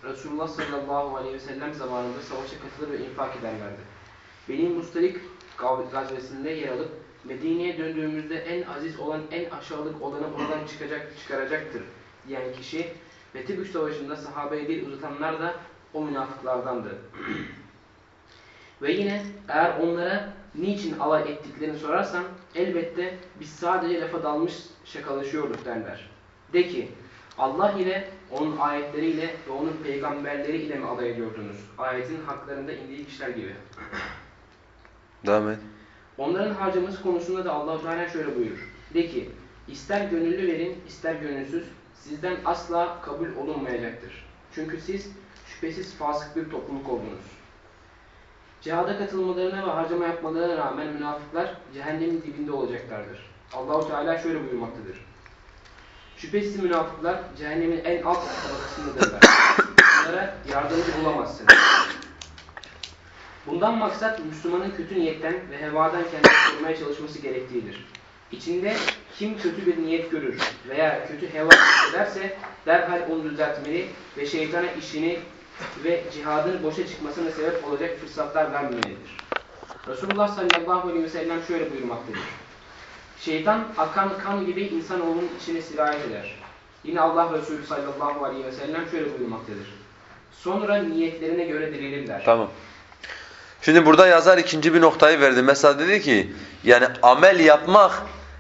Resulullah sallallahu aleyhi ve sellem zamanında savaşa katılır ve infak ederlerdi. Beni Mustalik gazvesinde yer alıp Medine'ye döndüğümüzde en aziz olan en aşağılık olanı oradan çıkacak çıkaracaktır diyen kişi ve Tebük Savaşı'nda sahabeye dil uzatanlar da o münafıklardandı. (clears throat) ve yine eğer onlara niçin alay ettiklerini sorarsan elbette biz sadece lafa dalmış şakalaşıyorduk derler. De ki Allah ile, onun ayetleriyle ve onun peygamberleri ile mi alay ediyordunuz? Ayetin haklarında indiği kişiler gibi. Devam et. Onların harcaması konusunda da Allah-u Teala şöyle buyurur. De ki, ister gönüllü verin, ister gönülsüz, sizden asla kabul olunmayacaktır. Çünkü siz şüphesiz fasık bir topluluk oldunuz. Cihada katılmalarına ve harcama yapmalarına rağmen münafıklar cehennemin dibinde olacaklardır. Allahu Teala şöyle buyurmaktadır. Şüphesiz münafıklar cehennemin en alt tabakasındadırlar. Onlara yardımcı bulamazsınız. Bundan maksat Müslümanın kötü niyetten ve hevadan kendini korumaya çalışması gerektiğidir. İçinde kim kötü bir niyet görür veya kötü heva ederse derhal onu düzeltmeli ve şeytana işini ve cihadın boşa çıkmasına sebep olacak fırsatlar vermemelidir. Resulullah sallallahu aleyhi ve sellem şöyle buyurmaktadır. Şeytan akan kan gibi insanoğlunun içine sirayet eder. Yine Allah Resulü sallallahu aleyhi ve sellem şöyle buyurmaktadır. Sonra niyetlerine göre dirilirler. Tamam. Şimdi burada yazar ikinci bir noktayı verdi. Mesela dedi ki yani amel yapmak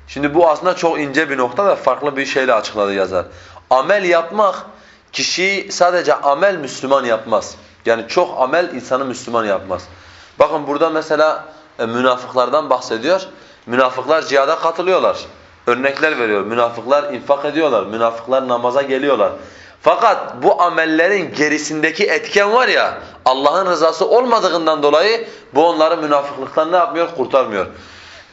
şimdi bu aslında çok ince bir nokta da farklı bir şeyle açıkladı yazar. Amel yapmak kişiyi sadece amel Müslüman yapmaz. Yani çok amel insanı Müslüman yapmaz. Bakın burada mesela e, münafıklardan bahsediyor. Münafıklar cihada katılıyorlar. Örnekler veriyor. Münafıklar infak ediyorlar. Münafıklar namaza geliyorlar. Fakat bu amellerin gerisindeki etken var ya Allah'ın rızası olmadığından dolayı bu onları münafıklıktan ne yapmıyor? Kurtarmıyor.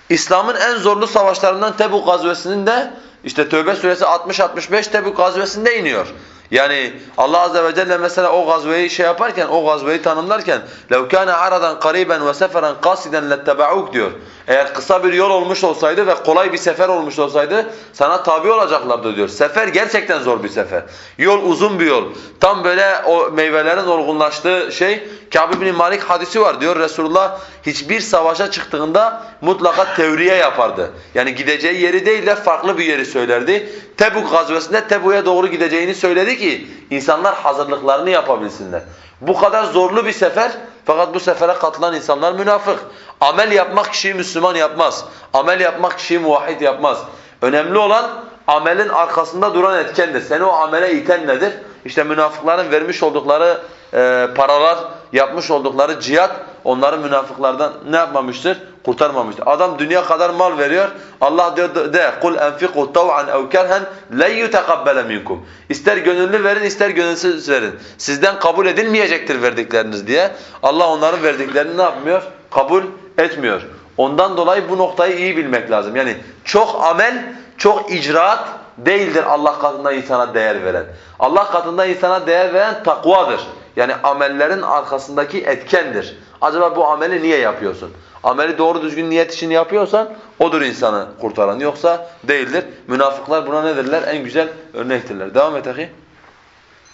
İslam'ın en zorlu savaşlarından Tebuk gazvesinin de işte Tövbe suresi 60-65 Tebuk gazvesinde iniyor. Yani Allah azze ve celle mesela o gazveyi şey yaparken, o gazveyi tanımlarken لَوْ كَانَ عَرَضًا قَرِيبًا وَسَفَرًا قَاسِدًا لَاتَّبَعُوكَ diyor. Eğer kısa bir yol olmuş olsaydı ve kolay bir sefer olmuş olsaydı sana tabi olacaklardı diyor. Sefer gerçekten zor bir sefer. Yol uzun bir yol. Tam böyle o meyvelerin olgunlaştığı şey Kâb bin Malik hadisi var diyor. Resulullah hiçbir savaşa çıktığında mutlaka tevriye yapardı. Yani gideceği yeri değil de farklı bir yeri söylerdi. Tebuk gazvesinde Tebuk'a doğru gideceğini söyledi ki insanlar hazırlıklarını yapabilsinler. Bu kadar zorlu bir sefer fakat bu sefere katılan insanlar münafık. Amel yapmak kişiyi Müslüman yapmaz. Amel yapmak kişiyi muvahhid yapmaz. Önemli olan amelin arkasında duran etkendir. Seni o amele iten nedir? İşte münafıkların vermiş oldukları e, paralar, yapmış oldukları cihat onları münafıklardan ne yapmamıştır? Kurtarmamıştır. Adam dünya kadar mal veriyor. Allah diyor de kul enfiqu taw'an ev kerhen len yutakabbale minkum. İster gönüllü verin, ister gönülsüz verin. Sizden kabul edilmeyecektir verdikleriniz diye. Allah onların verdiklerini ne yapmıyor? Kabul etmiyor. Ondan dolayı bu noktayı iyi bilmek lazım. Yani çok amel, çok icraat değildir Allah katında insana değer veren. Allah katında insana değer veren takvadır. Yani amellerin arkasındaki etkendir. Acaba bu ameli niye yapıyorsun? Ameli doğru düzgün niyet için yapıyorsan odur insanı kurtaran. Yoksa değildir. Münafıklar buna nedirler? En güzel örnektirler. Devam et ahi.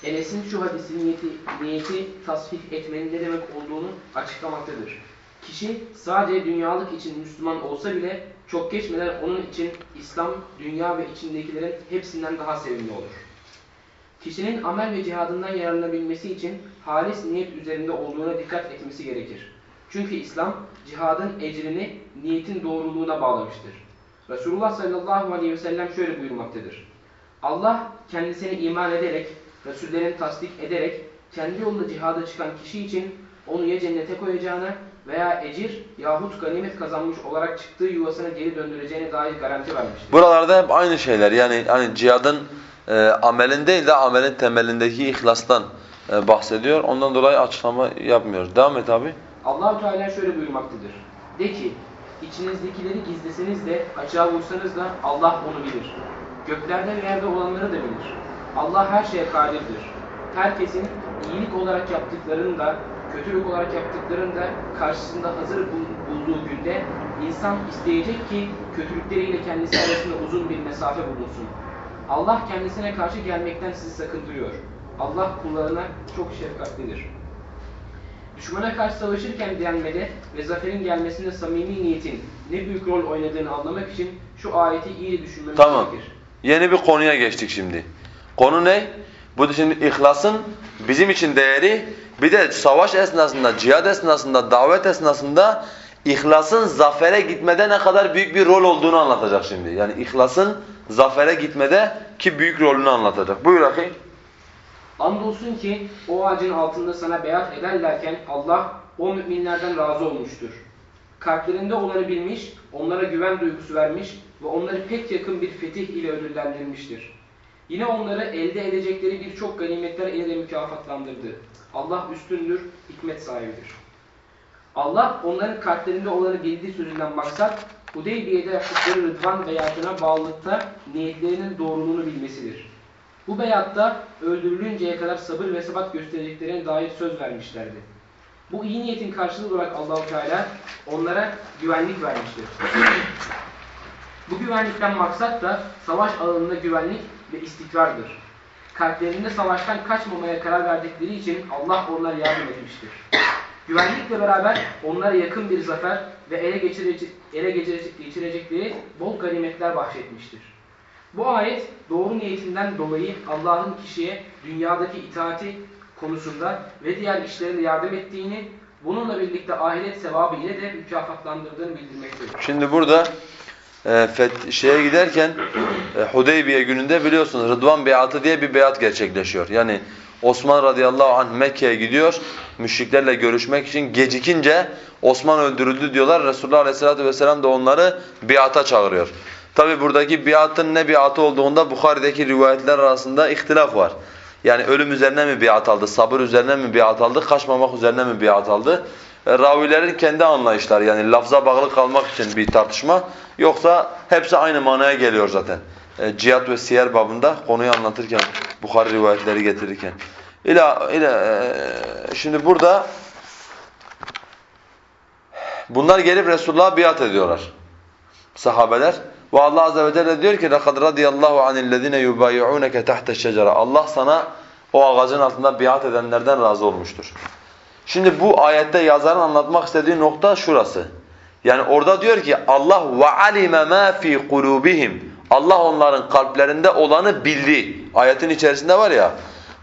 Enes'in şu hadisi niyeti, niyeti tasfih etmenin ne demek olduğunu açıklamaktadır. Kişi sadece dünyalık için Müslüman olsa bile çok geçmeden onun için İslam, dünya ve içindekilerin hepsinden daha sevimli olur. Kişinin amel ve cihadından yararlanabilmesi için halis niyet üzerinde olduğuna dikkat etmesi gerekir. Çünkü İslam cihadın ecrini niyetin doğruluğuna bağlamıştır. Resulullah sallallahu aleyhi ve sellem şöyle buyurmaktadır. Allah kendisine iman ederek, Resullerini tasdik ederek kendi yolunda cihada çıkan kişi için onu ya cennete koyacağına veya ecir yahut ganimet kazanmış olarak çıktığı yuvasına geri döndüreceğine dair garanti vermiştir. Buralarda hep aynı şeyler. Yani hani cihadın e, amelin değil de amelin temelindeki ihlastan bahsediyor. Ondan dolayı açıklama yapmıyoruz. Devam et abi. Allahu Teala şöyle buyurmaktadır. De ki, içinizdekileri gizleseniz de, açığa vursanız da Allah onu bilir. Göklerde ve yerde olanları da bilir. Allah her şeye kadirdir. Herkesin iyilik olarak yaptıklarını da, kötülük olarak yaptıklarını da karşısında hazır bul- bulduğu günde insan isteyecek ki kötülükleriyle kendisi arasında uzun bir mesafe bulunsun. Allah kendisine karşı gelmekten sizi sakındırıyor. Allah kullarına çok şefkatlidir. Düşmana karşı savaşırken direnmede ve zaferin gelmesinde samimi niyetin ne büyük rol oynadığını anlamak için şu ayeti iyi düşünmemiz Tamam. gerekir. Yeni bir konuya geçtik şimdi. Konu ne? Bu da şimdi ihlasın bizim için değeri bir de savaş esnasında, cihad esnasında, davet esnasında ihlasın zafere gitmede ne kadar büyük bir rol olduğunu anlatacak şimdi. Yani ihlasın zafere gitmede ki büyük rolünü anlatacak. Buyur akı. Andolsun ki o ağacın altında sana beyat ederlerken Allah o müminlerden razı olmuştur. Kalplerinde olanı bilmiş, onlara güven duygusu vermiş ve onları pek yakın bir fetih ile ödüllendirmiştir. Yine onları elde edecekleri birçok ganimetler ile de mükafatlandırdı. Allah üstündür, hikmet sahibidir. Allah onların kalplerinde olanı bildiği sözünden maksat, Hudeybiye'de yaptıkları rıdvan beyatına bağlılıkta niyetlerinin doğruluğunu bilmesidir. Bu beyatta öldürülünceye kadar sabır ve sebat göstereceklerine dair söz vermişlerdi. Bu iyi niyetin karşılığı olarak Allahu Teala onlara güvenlik vermiştir. Bu güvenlikten maksat da savaş alanında güvenlik ve istikrardır. Kalplerinde savaştan kaçmamaya karar verdikleri için Allah onlara yardım etmiştir. Güvenlikle beraber onlara yakın bir zafer ve ele, geçirecek, ele geçirecek, geçirecekleri bol ganimetler bahşetmiştir. Bu ayet doğru niyetinden dolayı Allah'ın kişiye dünyadaki itaati konusunda ve diğer işlerinde yardım ettiğini, bununla birlikte ahiret sevabı ile de mükafatlandırdığını bildirmektedir. Şimdi burada e, şeye giderken e, Hudeybiye gününde biliyorsunuz Rıdvan Beyatı diye bir beyat gerçekleşiyor. Yani Osman radıyallahu anh Mekke'ye gidiyor müşriklerle görüşmek için gecikince Osman öldürüldü diyorlar. Resulullah aleyhissalatu vesselam da onları biata çağırıyor. Tabi buradaki biatın ne biatı olduğunda Bukhari'deki rivayetler arasında ihtilaf var. Yani ölüm üzerine mi biat aldı, sabır üzerine mi biat aldı, kaçmamak üzerine mi biat aldı? E, Ravilerin kendi anlayışları yani lafza bağlı kalmak için bir tartışma. Yoksa hepsi aynı manaya geliyor zaten. E, Cihat ve siyer babında konuyu anlatırken, Bukhari rivayetleri getirirken. İla, ila, e, şimdi burada bunlar gelip Resulullah'a biat ediyorlar. Sahabeler. Ve Allah Azze ve Celle diyor ki لَقَدْ رَضِيَ اللّٰهُ عَنِ الَّذِينَ يُبَايِعُونَكَ تَحْتَ الشَّجَرَةِ Allah sana o ağacın altında biat edenlerden razı olmuştur. Şimdi bu ayette yazarın anlatmak istediği nokta şurası. Yani orada diyor ki Allah وَعَلِمَ مَا فِي قُلُوبِهِمْ Allah onların kalplerinde olanı bildi. Ayetin içerisinde var ya,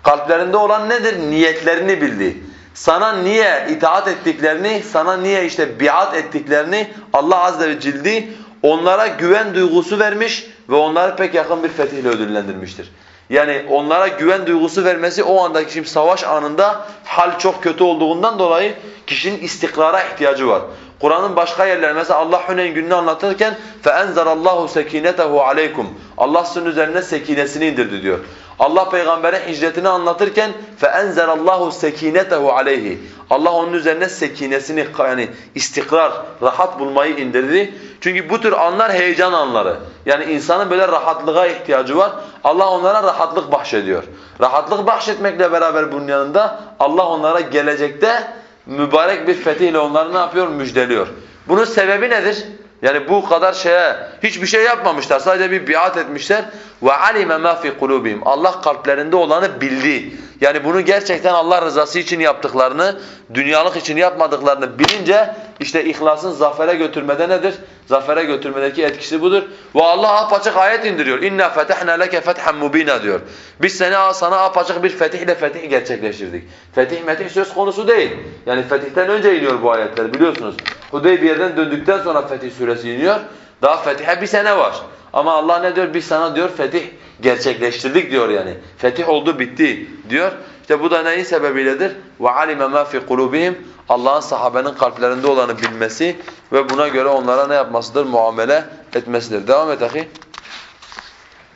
kalplerinde olan nedir? Niyetlerini bildi. Sana niye itaat ettiklerini, sana niye işte biat ettiklerini Allah Azze ve Celle onlara güven duygusu vermiş ve onları pek yakın bir fetihle ödüllendirmiştir. Yani onlara güven duygusu vermesi o andaki şimdi savaş anında hal çok kötü olduğundan dolayı kişinin istikrara ihtiyacı var. Kur'an'ın başka yerleri mesela Allah Huneyn gününü anlatırken فَاَنْزَرَ اللّٰهُ سَك۪ينَتَهُ عَلَيْكُمْ Allah sizin üzerine sekinesini indirdi diyor. Allah peygambere hicretini anlatırken فَاَنْزَرَ اللّٰهُ سَك۪ينَتَهُ عَلَيْهِ Allah onun üzerine sekinesini yani istikrar, rahat bulmayı indirdi. Çünkü bu tür anlar heyecan anları. Yani insanın böyle rahatlığa ihtiyacı var. Allah onlara rahatlık bahşediyor. Rahatlık bahşetmekle beraber bunun yanında Allah onlara gelecekte mübarek bir fetihle onları ne yapıyor? Müjdeliyor. Bunun sebebi nedir? Yani bu kadar şeye hiçbir şey yapmamışlar. Sadece bir biat etmişler. Ve alime ma fi kulubihim. Allah kalplerinde olanı bildi. Yani bunu gerçekten Allah rızası için yaptıklarını, dünyalık için yapmadıklarını bilince işte ihlasın zafere götürmede nedir? Zafere götürmedeki etkisi budur. Ve Allah apaçık ayet indiriyor. İnna fetahna leke fethan mubina diyor. Biz seni sana apaçık bir fetihle fetih gerçekleştirdik. Fetih metih söz konusu değil. Yani fetihten önce iniyor bu ayetler biliyorsunuz. Hudeybiye'den döndükten sonra fetih suresi iniyor. Daha fetihe bir sene var. Ama Allah ne diyor? Biz sana diyor fetih gerçekleştirdik diyor yani. Fetih oldu bitti diyor. İşte bu da neyin sebebiyledir? وَعَلِمَ مَا فِي قُلُوبِهِمْ Allah'ın sahabenin kalplerinde olanı bilmesi ve buna göre onlara ne yapmasıdır? Muamele etmesidir. Devam et ahi.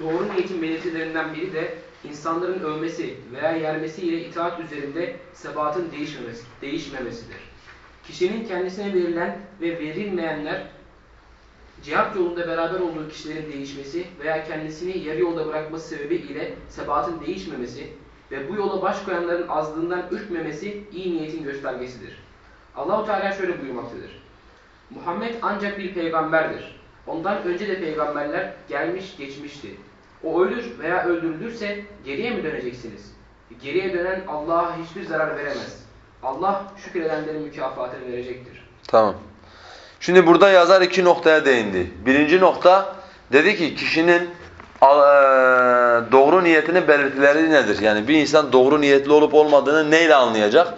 Doğru niyetin belirtilerinden biri de insanların övmesi veya yermesiyle itaat üzerinde sebatın değişmemesi, değişmemesidir. Kişinin kendisine verilen ve verilmeyenler cihat yolunda beraber olduğu kişilerin değişmesi veya kendisini yarı yolda bırakması sebebiyle sebatın değişmemesi ve bu yola baş koyanların azlığından ürkmemesi iyi niyetin göstergesidir. Allahu Teala şöyle buyurmaktadır. Muhammed ancak bir peygamberdir. Ondan önce de peygamberler gelmiş geçmişti. O ölür veya öldürülürse geriye mi döneceksiniz? Geriye dönen Allah'a hiçbir zarar veremez. Allah şükredenlerin mükafatını verecektir. Tamam. Şimdi burada yazar iki noktaya değindi. Birinci nokta dedi ki kişinin doğru niyetinin belirtileri nedir? Yani bir insan doğru niyetli olup olmadığını neyle anlayacak?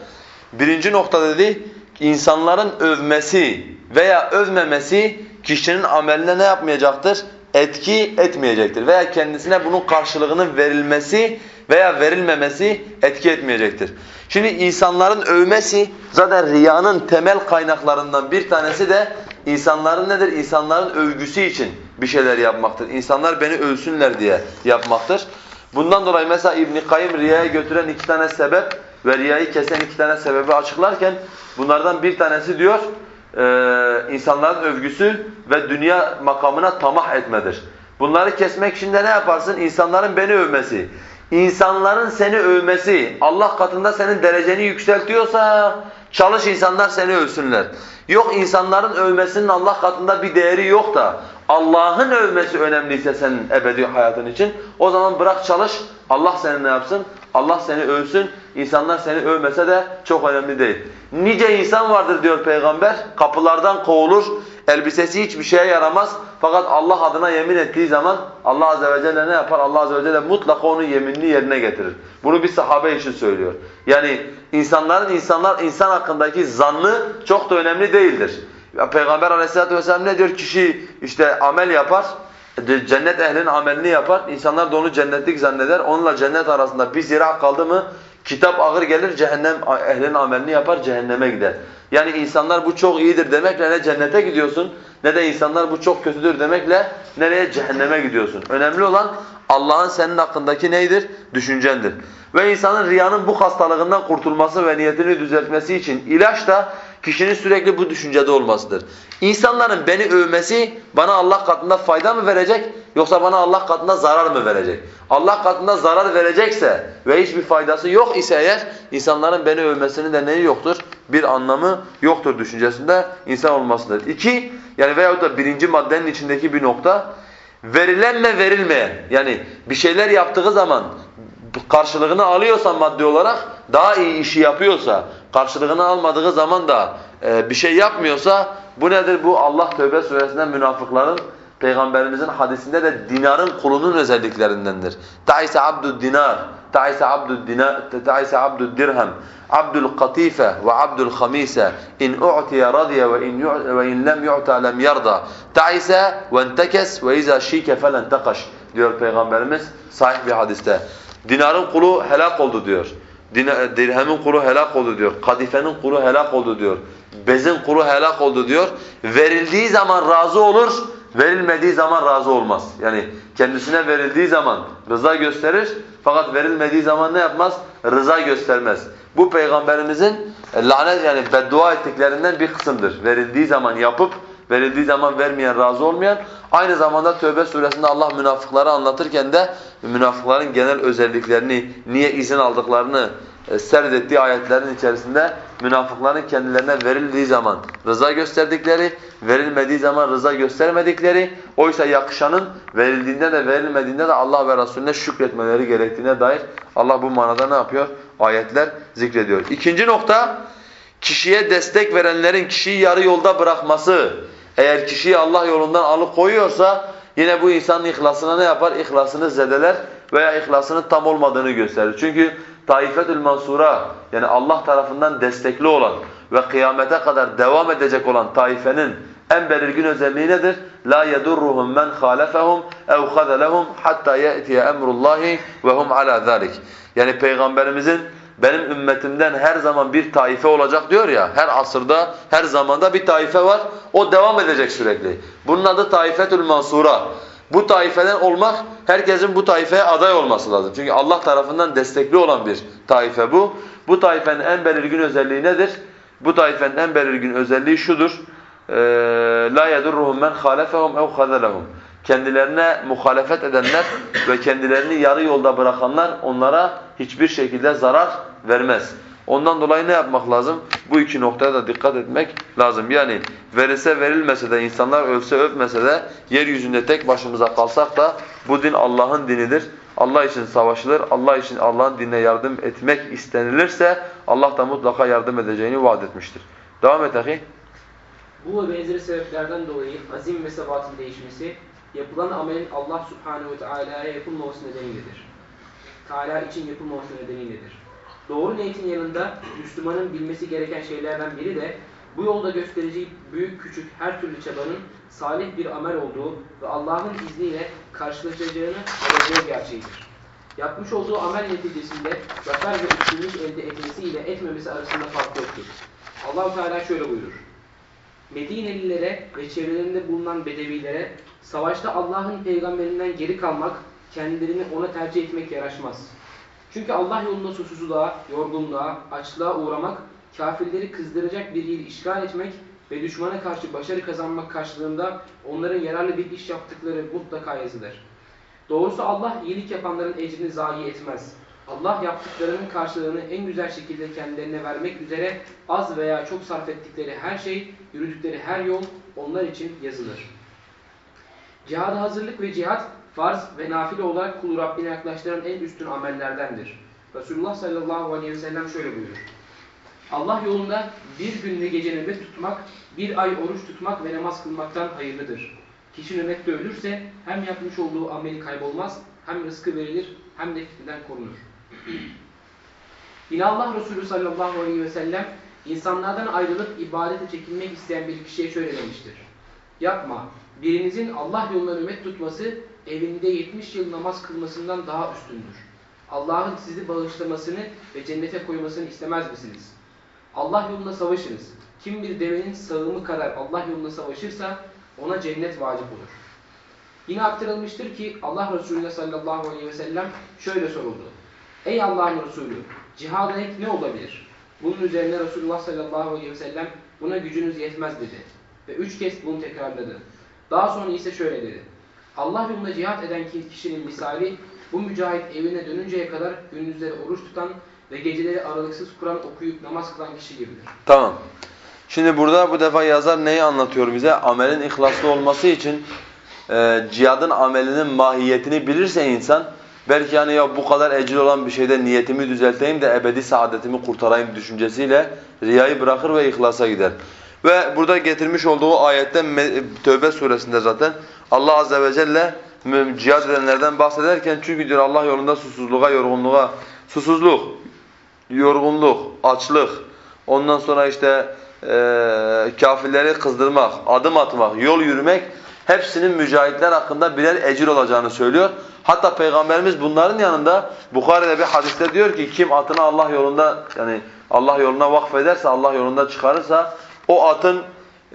Birinci nokta dedi insanların övmesi veya övmemesi kişinin ameline ne yapmayacaktır? Etki etmeyecektir. Veya kendisine bunun karşılığının verilmesi veya verilmemesi etki etmeyecektir. Şimdi insanların övmesi zaten riyanın temel kaynaklarından bir tanesi de insanların nedir? İnsanların övgüsü için bir şeyler yapmaktır. İnsanlar beni övsünler diye yapmaktır. Bundan dolayı mesela İbn Kayyim riyaya götüren iki tane sebep ve riyayı kesen iki tane sebebi açıklarken bunlardan bir tanesi diyor e, insanların övgüsü ve dünya makamına tamah etmedir. Bunları kesmek için de ne yaparsın? İnsanların beni övmesi. İnsanların seni övmesi Allah katında senin dereceni yükseltiyorsa çalış insanlar seni övsünler. Yok insanların övmesinin Allah katında bir değeri yok da Allah'ın övmesi önemliyse senin ebedi hayatın için o zaman bırak çalış Allah seni ne yapsın? Allah seni övsün. İnsanlar seni övmese de çok önemli değil. Nice insan vardır diyor peygamber. Kapılardan kovulur. Elbisesi hiçbir şeye yaramaz. Fakat Allah adına yemin ettiği zaman Allah azze ve celle ne yapar? Allah azze ve celle mutlaka onun yeminini yerine getirir. Bunu bir sahabe için söylüyor. Yani insanların insanlar insan hakkındaki zannı çok da önemli değildir. Peygamber aleyhissalatu vesselam ne diyor? Kişi işte amel yapar, cennet ehlinin amelini yapar. İnsanlar da onu cennetlik zanneder. Onunla cennet arasında bir zira kaldı mı kitap ağır gelir, cehennem ehlinin amelini yapar, cehenneme gider. Yani insanlar bu çok iyidir demekle ne cennete gidiyorsun ne de insanlar bu çok kötüdür demekle nereye cehenneme gidiyorsun. Önemli olan Allah'ın senin hakkındaki neydir? Düşüncendir. Ve insanın riyanın bu hastalığından kurtulması ve niyetini düzeltmesi için ilaç da kişinin sürekli bu düşüncede olmasıdır. İnsanların beni övmesi bana Allah katında fayda mı verecek yoksa bana Allah katında zarar mı verecek? Allah katında zarar verecekse ve hiçbir faydası yok ise eğer insanların beni övmesinin de neyi yoktur? Bir anlamı yoktur düşüncesinde insan olmasıdır. İki, yani veyahut da birinci maddenin içindeki bir nokta verilen ve verilmeyen yani bir şeyler yaptığı zaman karşılığını alıyorsa maddi olarak daha iyi işi yapıyorsa karşılığını almadığı zaman da e, bir şey yapmıyorsa bu nedir? Bu Allah Tövbe suresinde münafıkların Peygamberimizin hadisinde de dinarın kulunun özelliklerindendir. Ta'ise abdü dinar, ta'ise abdü dinar, ta'ise abdü dirhem, abdül katife ve abdül hamise, in u'tiye radiye ve in, ve in lem yu'ta lem yarda, ta'ise ve entekes ve iza şike felen tekaş diyor Peygamberimiz sahih bir hadiste. Dinarın kulu helak oldu diyor. Dirhemin kulu helak oldu diyor. Kadifenin kulu helak oldu diyor. Bezin kulu helak oldu diyor. Verildiği zaman razı olur, verilmediği zaman razı olmaz. Yani kendisine verildiği zaman rıza gösterir fakat verilmediği zaman ne yapmaz? Rıza göstermez. Bu peygamberimizin e, lanet yani beddua ettiklerinden bir kısımdır. Verildiği zaman yapıp verildiği zaman vermeyen, razı olmayan. Aynı zamanda Tövbe suresinde Allah münafıkları anlatırken de münafıkların genel özelliklerini, niye izin aldıklarını e, serdettiği ayetlerin içerisinde münafıkların kendilerine verildiği zaman rıza gösterdikleri, verilmediği zaman rıza göstermedikleri, oysa yakışanın verildiğinde de verilmediğinde de Allah ve Resulüne şükretmeleri gerektiğine dair Allah bu manada ne yapıyor? Ayetler zikrediyor. İkinci nokta, kişiye destek verenlerin kişiyi yarı yolda bırakması. Eğer kişiyi Allah yolundan alıkoyuyorsa yine bu insanın ihlasına ne yapar? İhlasını zedeler veya ihlasının tam olmadığını gösterir. Çünkü Taifetül Mansura yani Allah tarafından destekli olan ve kıyamete kadar devam edecek olan taifenin en belirgin özelliği nedir? La yedurruhum men halefehum ev khazalehum hatta ya'tiye emrullahi ve hum ala zalik. Yani peygamberimizin benim ümmetimden her zaman bir taife olacak diyor ya. Her asırda, her zamanda bir taife var. O devam edecek sürekli. Bunun adı Taifetül Mansura. Bu taifeden olmak, herkesin bu taifeye aday olması lazım. Çünkü Allah tarafından destekli olan bir taife bu. Bu taifenin en belirgin özelliği nedir? Bu taifenin en belirgin özelliği şudur. La yedurruhum men halefehum ev khazalehum. Kendilerine muhalefet edenler ve kendilerini yarı yolda bırakanlar onlara hiçbir şekilde zarar vermez. Ondan dolayı ne yapmak lazım? Bu iki noktaya da dikkat etmek lazım. Yani verilse verilmese de insanlar ölse öpmese de yeryüzünde tek başımıza kalsak da bu din Allah'ın dinidir. Allah için savaşılır. Allah için Allah'ın dinine yardım etmek istenilirse Allah da mutlaka yardım edeceğini vaat etmiştir. Devam et ahi. Bu ve benzeri sebeplerden dolayı azim ve sebatın değişmesi, yapılan amelin Allah subhanehu ve teala'ya yapılmaması nedeniyledir. Teala için yapılmaması nedeniyledir. Doğru niyetin yanında Müslümanın bilmesi gereken şeylerden biri de bu yolda göstereceği büyük küçük her türlü çabanın salih bir amel olduğu ve Allah'ın izniyle karşılaşacağını alacağı gerçeğidir. Yapmış olduğu amel neticesinde zafer ve üstünlük elde etmesiyle etmemesi arasında fark yoktur. Allahu Teala şöyle buyurur. Medinelilere ve çevrelerinde bulunan Bedevilere savaşta Allah'ın peygamberinden geri kalmak, kendilerini ona tercih etmek yaraşmaz. Çünkü Allah yolunda susuzluğa, yorgunluğa, açlığa uğramak, kafirleri kızdıracak bir il işgal etmek ve düşmana karşı başarı kazanmak karşılığında onların yararlı bir iş yaptıkları mutlaka yazılır. Doğrusu Allah iyilik yapanların ecrini zayi etmez. Allah yaptıklarının karşılığını en güzel şekilde kendilerine vermek üzere az veya çok sarf ettikleri her şey, yürüdükleri her yol onlar için yazılır. Cihada hazırlık ve cihat farz ve nafile olarak kulu Rabbine yaklaştıran en üstün amellerdendir. Resulullah sallallahu aleyhi ve sellem şöyle buyurur. Allah yolunda bir gün ve gece nöbet tutmak, bir ay oruç tutmak ve namaz kılmaktan hayırlıdır. Kişi nöbette ölürse hem yapmış olduğu ameli kaybolmaz, hem rızkı verilir, hem de fitneden korunur. Yine Allah Resulü sallallahu aleyhi ve sellem insanlardan ayrılıp ibadete çekilmek isteyen bir kişiye şöyle demiştir. Yapma, birinizin Allah yolunda nöbet tutması evinde 70 yıl namaz kılmasından daha üstündür. Allah'ın sizi bağışlamasını ve cennete koymasını istemez misiniz? Allah yolunda savaşınız. Kim bir devenin sağımı kadar Allah yolunda savaşırsa ona cennet vacip olur. Yine aktarılmıştır ki Allah Resulü sallallahu aleyhi ve sellem şöyle soruldu. Ey Allah'ın Resulü, cihada ek ne olabilir? Bunun üzerine Resulullah sallallahu aleyhi ve sellem buna gücünüz yetmez dedi. Ve üç kez bunu tekrarladı. Daha sonra ise şöyle dedi. Allah yolunda cihat eden kişinin misali bu mücahit evine dönünceye kadar gündüzleri oruç tutan ve geceleri aralıksız Kur'an okuyup namaz kılan kişi gibidir. Tamam. Şimdi burada bu defa yazar neyi anlatıyor bize? Amelin ihlaslı olması için e, cihadın amelinin mahiyetini bilirse insan belki hani ya bu kadar ecil olan bir şeyde niyetimi düzelteyim de ebedi saadetimi kurtarayım düşüncesiyle riyayı bırakır ve ihlasa gider. Ve burada getirmiş olduğu ayette Tövbe suresinde zaten Allah azze ve celle cihad edenlerden bahsederken çünkü diyor Allah yolunda susuzluğa, yorgunluğa, susuzluk, yorgunluk, açlık, ondan sonra işte eee kafirleri kızdırmak, adım atmak, yol yürümek hepsinin mücahitler hakkında birer ecir olacağını söylüyor. Hatta Peygamberimiz bunların yanında Bukhari'de bir hadiste diyor ki kim atını Allah yolunda yani Allah yoluna vakfederse, Allah yolunda çıkarırsa o atın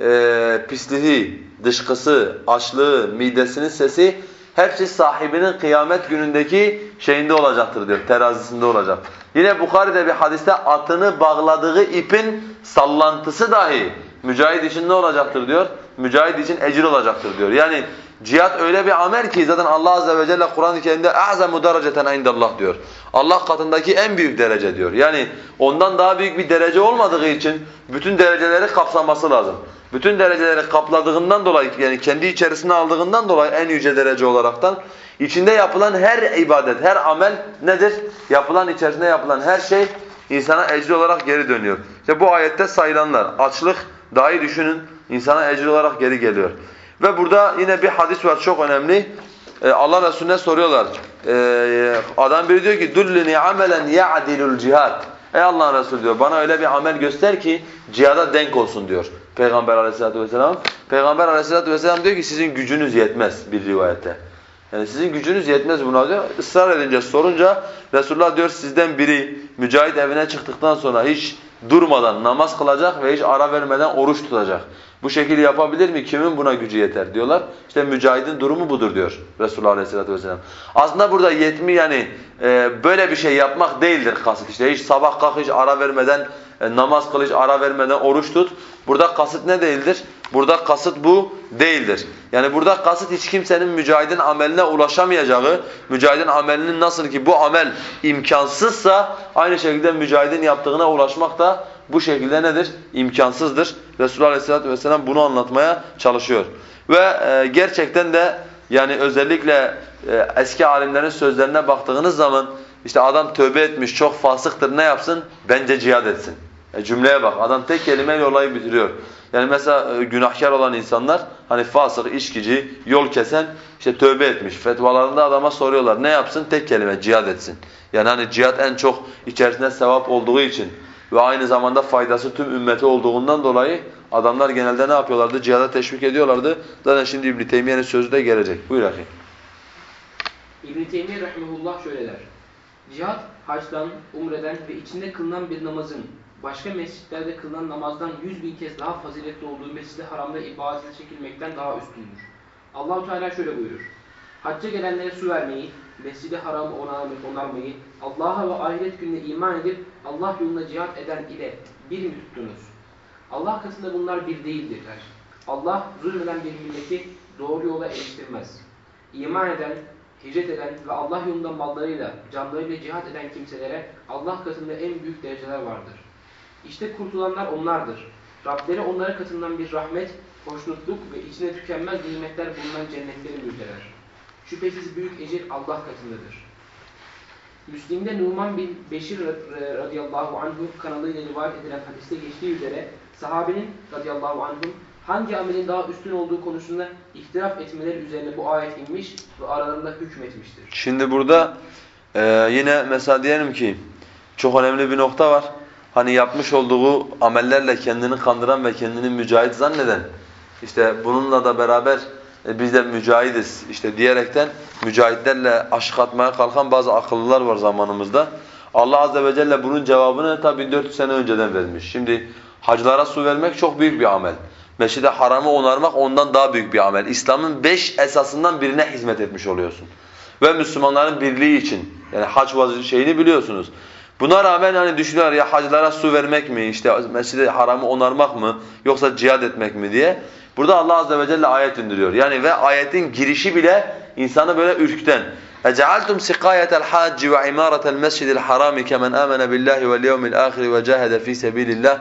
eee pisliği, dışkısı, açlığı, midesinin sesi hepsi sahibinin kıyamet günündeki şeyinde olacaktır diyor, terazisinde olacak. Yine Bukhari'de bir hadiste atını bağladığı ipin sallantısı dahi mücahid için ne olacaktır diyor? mücahid için ecir olacaktır diyor. Yani cihat öyle bir amel ki zaten Allah azze ve celle Kur'an-ı Kerim'de "Ahzamu dereceten indallah" diyor. Allah katındaki en büyük derece diyor. Yani ondan daha büyük bir derece olmadığı için bütün dereceleri kapsaması lazım. Bütün dereceleri kapladığından dolayı yani kendi içerisine aldığından dolayı en yüce derece olaraktan içinde yapılan her ibadet, her amel nedir? Yapılan içerisinde yapılan her şey insana ecri olarak geri dönüyor. İşte bu ayette sayılanlar açlık dahi düşünün insana ecri olarak geri geliyor. Ve burada yine bir hadis var çok önemli. Ee, Allah Resulüne soruyorlar. Ee, adam biri diyor ki dullini amelen ya'dilul cihad. Ey Allah'ın Resulü diyor bana öyle bir amel göster ki cihada denk olsun diyor. Peygamber aleyhissalatu vesselam. Peygamber aleyhissalatu vesselam diyor ki sizin gücünüz yetmez bir rivayette. Yani sizin gücünüz yetmez buna diyor. Israr edince sorunca Resulullah diyor sizden biri mücahit evine çıktıktan sonra hiç durmadan namaz kılacak ve hiç ara vermeden oruç tutacak. Bu şekilde yapabilir mi? Kimin buna gücü yeter diyorlar. İşte mücahidin durumu budur diyor Resulullah Aleyhisselatü Vesselam. Aslında burada yetmi yani e, böyle bir şey yapmak değildir kasıt. İşte hiç sabah kalk hiç ara vermeden e, namaz kıl ara vermeden oruç tut. Burada kasıt ne değildir? Burada kasıt bu değildir. Yani burada kasıt hiç kimsenin mücahidin ameline ulaşamayacağı, mücahidin amelinin nasıl ki bu amel imkansızsa aynı şekilde mücahidin yaptığına ulaşmak da bu şekilde nedir? İmkansızdır. Resulullah Aleyhisselatü Vesselam bunu anlatmaya çalışıyor. Ve e, gerçekten de yani özellikle e, eski alimlerin sözlerine baktığınız zaman işte adam tövbe etmiş, çok fasıktır ne yapsın? Bence cihad etsin. E, cümleye bak. Adam tek kelimeyle olayı bitiriyor. Yani mesela e, günahkar olan insanlar hani fasık, içkici, yol kesen işte tövbe etmiş. Fetvalarında adama soruyorlar ne yapsın? Tek kelime cihad etsin. Yani hani cihad en çok içerisinde sevap olduğu için ve aynı zamanda faydası tüm ümmeti olduğundan dolayı adamlar genelde ne yapıyorlardı? Cihada teşvik ediyorlardı. Zaten şimdi İbn Teymiyye'nin sözü de gelecek. Buyur akı. İbn-i Teymiye Rahimullah şöyle der. Cihat, haçtan, umreden ve içinde kılınan bir namazın başka mescitlerde kılınan namazdan yüz bin kez daha faziletli olduğu mescid-i haramda ibadete çekilmekten daha üstündür. Allahu Teala şöyle buyurur. Hacca gelenlere su vermeyi, mescid-i haramı onarmayı, Allah'a ve ahiret gününe iman edip Allah yolunda cihat eden ile bir mi tuttunuz? Allah katında bunlar bir değildirler. Allah zulmeden bir milleti doğru yola eriştirmez. İman eden, hicret eden ve Allah yolunda mallarıyla, canlarıyla cihat eden kimselere Allah katında en büyük dereceler vardır. İşte kurtulanlar onlardır. Rableri onlara katından bir rahmet, hoşnutluk ve içine tükenmez nimetler bulunan cennetleri müjdeler. Şüphesiz büyük ecir Allah katındadır. Müslim'de Numan bin Beşir radıyallahu anhu kanalıyla rivayet edilen hadiste geçtiği üzere sahabenin radıyallahu anhum hangi amelin daha üstün olduğu konusunda ihtilaf etmeleri üzerine bu ayet inmiş ve aralarında hükmetmiştir. Şimdi burada e, yine mesela diyelim ki çok önemli bir nokta var. Hani yapmış olduğu amellerle kendini kandıran ve kendini mücahit zanneden işte bununla da beraber biz de mücahidiz işte diyerekten mücahitlerle aşık atmaya kalkan bazı akıllılar var zamanımızda. Allah azze ve celle bunun cevabını tabi 1400 sene önceden vermiş. Şimdi hacılara su vermek çok büyük bir amel. Mescid-i haramı onarmak ondan daha büyük bir amel. İslam'ın beş esasından birine hizmet etmiş oluyorsun. Ve Müslümanların birliği için. Yani hac şeyini biliyorsunuz. Buna rağmen hani düşünüyorlar ya hacılara su vermek mi, işte mescid-i haramı onarmak mı, yoksa cihad etmek mi diye. Burada Allah azze ve celle ayet indiriyor. Yani ve ayetin girişi bile insanı böyle ürkten. اَجَعَلْتُمْ سِقَايَةَ الْحَاجِّ وَعِمَارَةَ الْمَسْجِدِ الْحَرَامِ كَمَنْ آمَنَ بِاللّٰهِ وَالْيَوْمِ الْآخِرِ وَجَاهَدَ ف۪ي سَب۪يلِ اللّٰهِ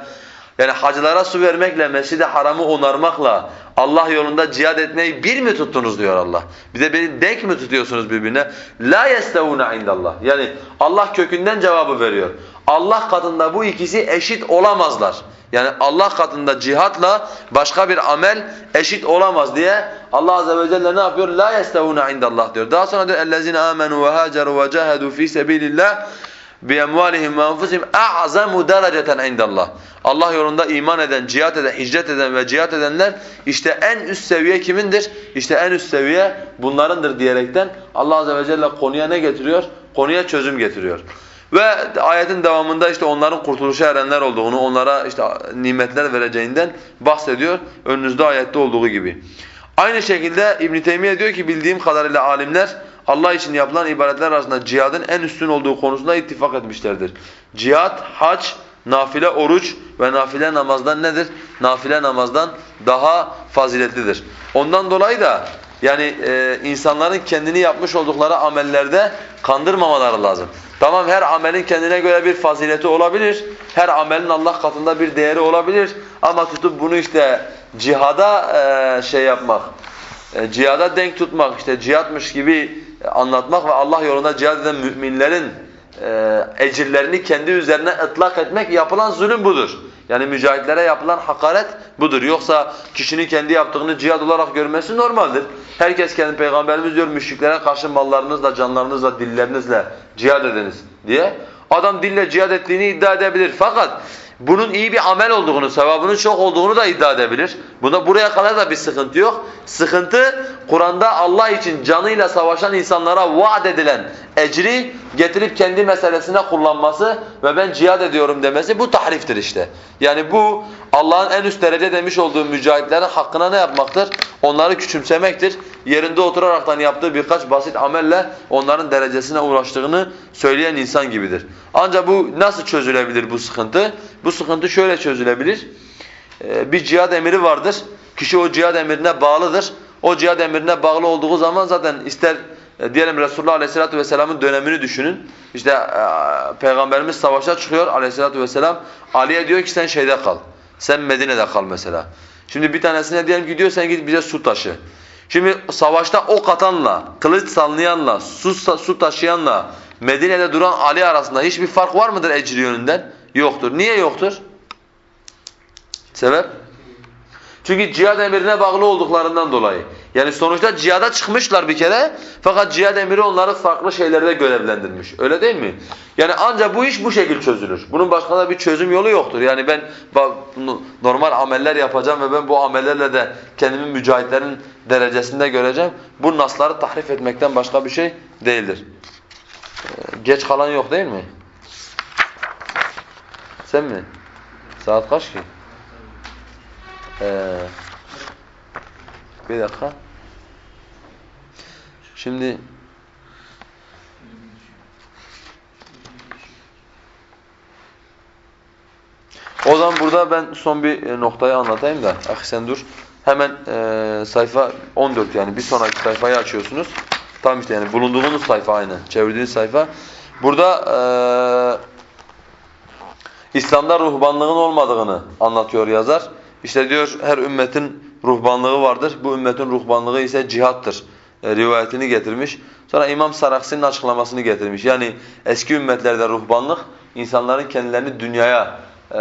Yani hacılara su vermekle, mescid-i haramı onarmakla Allah yolunda cihad etmeyi bir mi tuttunuz diyor Allah. Bir de beni denk mi tutuyorsunuz birbirine? La yestevuna indallah. Yani Allah kökünden cevabı veriyor. Allah katında bu ikisi eşit olamazlar. Yani Allah katında cihatla başka bir amel eşit olamaz diye Allah azze ve celle ne yapıyor? La yestevuna indallah diyor. Daha sonra diyor ellezine amenu ve haceru ve cahadu fi sabilillah bi emvalihim ve enfusihim a'zamu dereceten indallah. Allah yolunda iman eden, cihat eden, hicret eden ve cihat edenler işte en üst seviye kimindir? İşte en üst seviye bunlarındır diyerekten Allah azze ve celle konuya ne getiriyor? Konuya çözüm getiriyor. Ve ayetin devamında işte onların kurtuluşa erenler olduğunu, onlara işte nimetler vereceğinden bahsediyor. Önünüzde ayette olduğu gibi. Aynı şekilde İbn Teymiye diyor ki bildiğim kadarıyla alimler Allah için yapılan ibadetler arasında cihadın en üstün olduğu konusunda ittifak etmişlerdir. Cihad, hac, nafile oruç ve nafile namazdan nedir? Nafile namazdan daha faziletlidir. Ondan dolayı da yani e, insanların kendini yapmış oldukları amellerde kandırmamaları lazım. Tamam her amelin kendine göre bir fazileti olabilir. Her amelin Allah katında bir değeri olabilir. Ama tutup bunu işte cihada e, şey yapmak, e, cihada denk tutmak, işte cihatmış gibi anlatmak ve Allah yolunda cihad eden müminlerin e, ecirlerini kendi üzerine ıtlak etmek yapılan zulüm budur. Yani mücahitlere yapılan hakaret budur. Yoksa kişinin kendi yaptığını cihad olarak görmesi normaldir. Herkes kendi peygamberimiz diyor müşriklere karşı mallarınızla, canlarınızla, dillerinizle cihad ediniz diye. Adam dille cihad ettiğini iddia edebilir. Fakat bunun iyi bir amel olduğunu, sevabının çok olduğunu da iddia edebilir. Buna buraya kadar da bir sıkıntı yok. Sıkıntı Kur'an'da Allah için canıyla savaşan insanlara vaat edilen ecri getirip kendi meselesine kullanması ve ben cihad ediyorum demesi bu tahriftir işte. Yani bu Allah'ın en üst derece demiş olduğu mücahitlerin hakkına ne yapmaktır? Onları küçümsemektir. Yerinde oturaraktan yaptığı birkaç basit amelle onların derecesine ulaştığını söyleyen insan gibidir. Ancak bu nasıl çözülebilir bu sıkıntı? Bu sıkıntı şöyle çözülebilir. Ee, bir cihad emiri vardır. Kişi o cihad emrine bağlıdır. O cihad emrine bağlı olduğu zaman zaten ister e, diyelim Resulullah Aleyhisselatü Vesselam'ın dönemini düşünün. İşte e, Peygamberimiz savaşa çıkıyor Aleyhisselatü Vesselam. Ali'ye diyor ki sen şeyde kal. Sen Medine'de kal mesela. Şimdi bir tanesine diyelim ki diyor sen git bize su taşı. Şimdi savaşta ok atanla, kılıç sallayanla, su, su taşıyanla Medine'de duran Ali arasında hiçbir fark var mıdır ecri yönünden? Yoktur. Niye yoktur? Sebep? Çünkü cihad emrine bağlı olduklarından dolayı. Yani sonuçta cihada çıkmışlar bir kere fakat cihad emri onları farklı şeylerde görevlendirmiş. Öyle değil mi? Yani ancak bu iş bu şekil çözülür. Bunun başka da bir çözüm yolu yoktur. Yani ben normal ameller yapacağım ve ben bu amellerle de kendimi mücahitlerin derecesinde göreceğim. Bu nasları tahrif etmekten başka bir şey değildir. Geç kalan yok değil mi? Sen mi? Saat kaç ki? Ee, bir dakika. Şimdi o zaman burada ben son bir e, noktayı anlatayım da. Ah sen dur. Hemen e, sayfa 14 yani bir sonraki sayfayı açıyorsunuz. Tam işte yani bulunduğunuz sayfa aynı. Çevirdiğiniz sayfa. Burada e, İslam'da ruhbanlığın olmadığını anlatıyor yazar. İşte diyor her ümmetin ruhbanlığı vardır. Bu ümmetin ruhbanlığı ise cihattır. E, rivayetini getirmiş. Sonra İmam Saraksi'nin açıklamasını getirmiş. Yani eski ümmetlerde ruhbanlık insanların kendilerini dünyaya, e,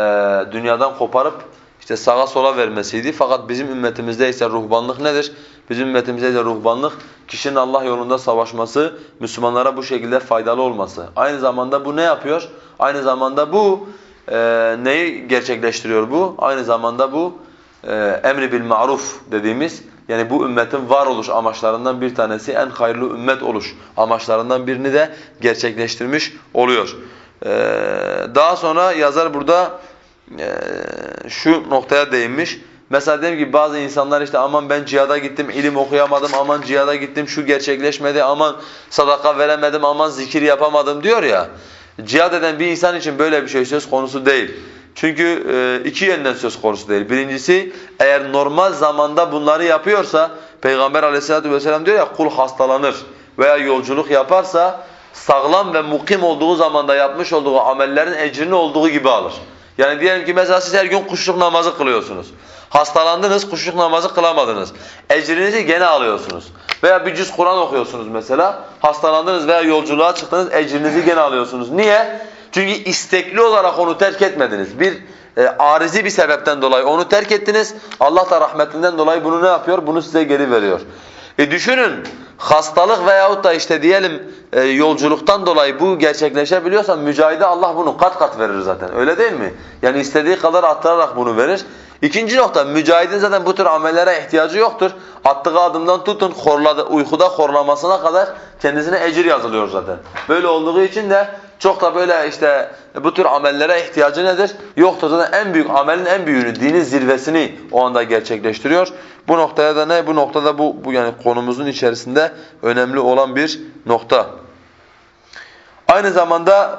dünyadan koparıp işte sağa sola vermesiydi. Fakat bizim ümmetimizde ise ruhbanlık nedir? Bizim ümmetimizde de ruhbanlık kişinin Allah yolunda savaşması, Müslümanlara bu şekilde faydalı olması. Aynı zamanda bu ne yapıyor? Aynı zamanda bu e, neyi gerçekleştiriyor bu? Aynı zamanda bu emri bil maruf dediğimiz yani bu ümmetin varoluş amaçlarından bir tanesi en hayırlı ümmet oluş amaçlarından birini de gerçekleştirmiş oluyor. E, daha sonra yazar burada e, şu noktaya değinmiş. Mesela diyelim ki bazı insanlar işte aman ben cihada gittim ilim okuyamadım, aman cihada gittim şu gerçekleşmedi, aman sadaka veremedim, aman zikir yapamadım diyor ya. Cihad eden bir insan için böyle bir şey söz konusu değil. Çünkü e, iki yönden söz konusu değil. Birincisi eğer normal zamanda bunları yapıyorsa Peygamber aleyhissalatu vesselam diyor ya kul hastalanır veya yolculuk yaparsa sağlam ve mukim olduğu zamanda yapmış olduğu amellerin ecrini olduğu gibi alır. Yani diyelim ki mesela siz her gün kuşluk namazı kılıyorsunuz. Hastalandınız, kuşluk namazı kılamadınız. Ecrinizi gene alıyorsunuz. Veya bir cüz Kur'an okuyorsunuz mesela. Hastalandınız veya yolculuğa çıktınız, ecrinizi gene alıyorsunuz. Niye? Çünkü istekli olarak onu terk etmediniz. Bir e, arizi bir sebepten dolayı onu terk ettiniz. Allah da rahmetinden dolayı bunu ne yapıyor? Bunu size geri veriyor. E düşünün hastalık veyahut da işte diyelim e, yolculuktan dolayı bu gerçekleşebiliyorsa mücahide Allah bunu kat kat verir zaten. Öyle değil mi? Yani istediği kadar arttırarak bunu verir. İkinci nokta mücahidin zaten bu tür amellere ihtiyacı yoktur. Attığı adımdan tutun horladı, uykuda horlamasına kadar kendisine ecir yazılıyor zaten. Böyle olduğu için de çok da böyle işte bu tür amellere ihtiyacı nedir? Yoktur zaten en büyük amelin en büyüğünü, dinin zirvesini o anda gerçekleştiriyor. Bu noktaya da ne? Bu noktada bu, bu yani konumuzun içerisinde önemli olan bir nokta. Aynı zamanda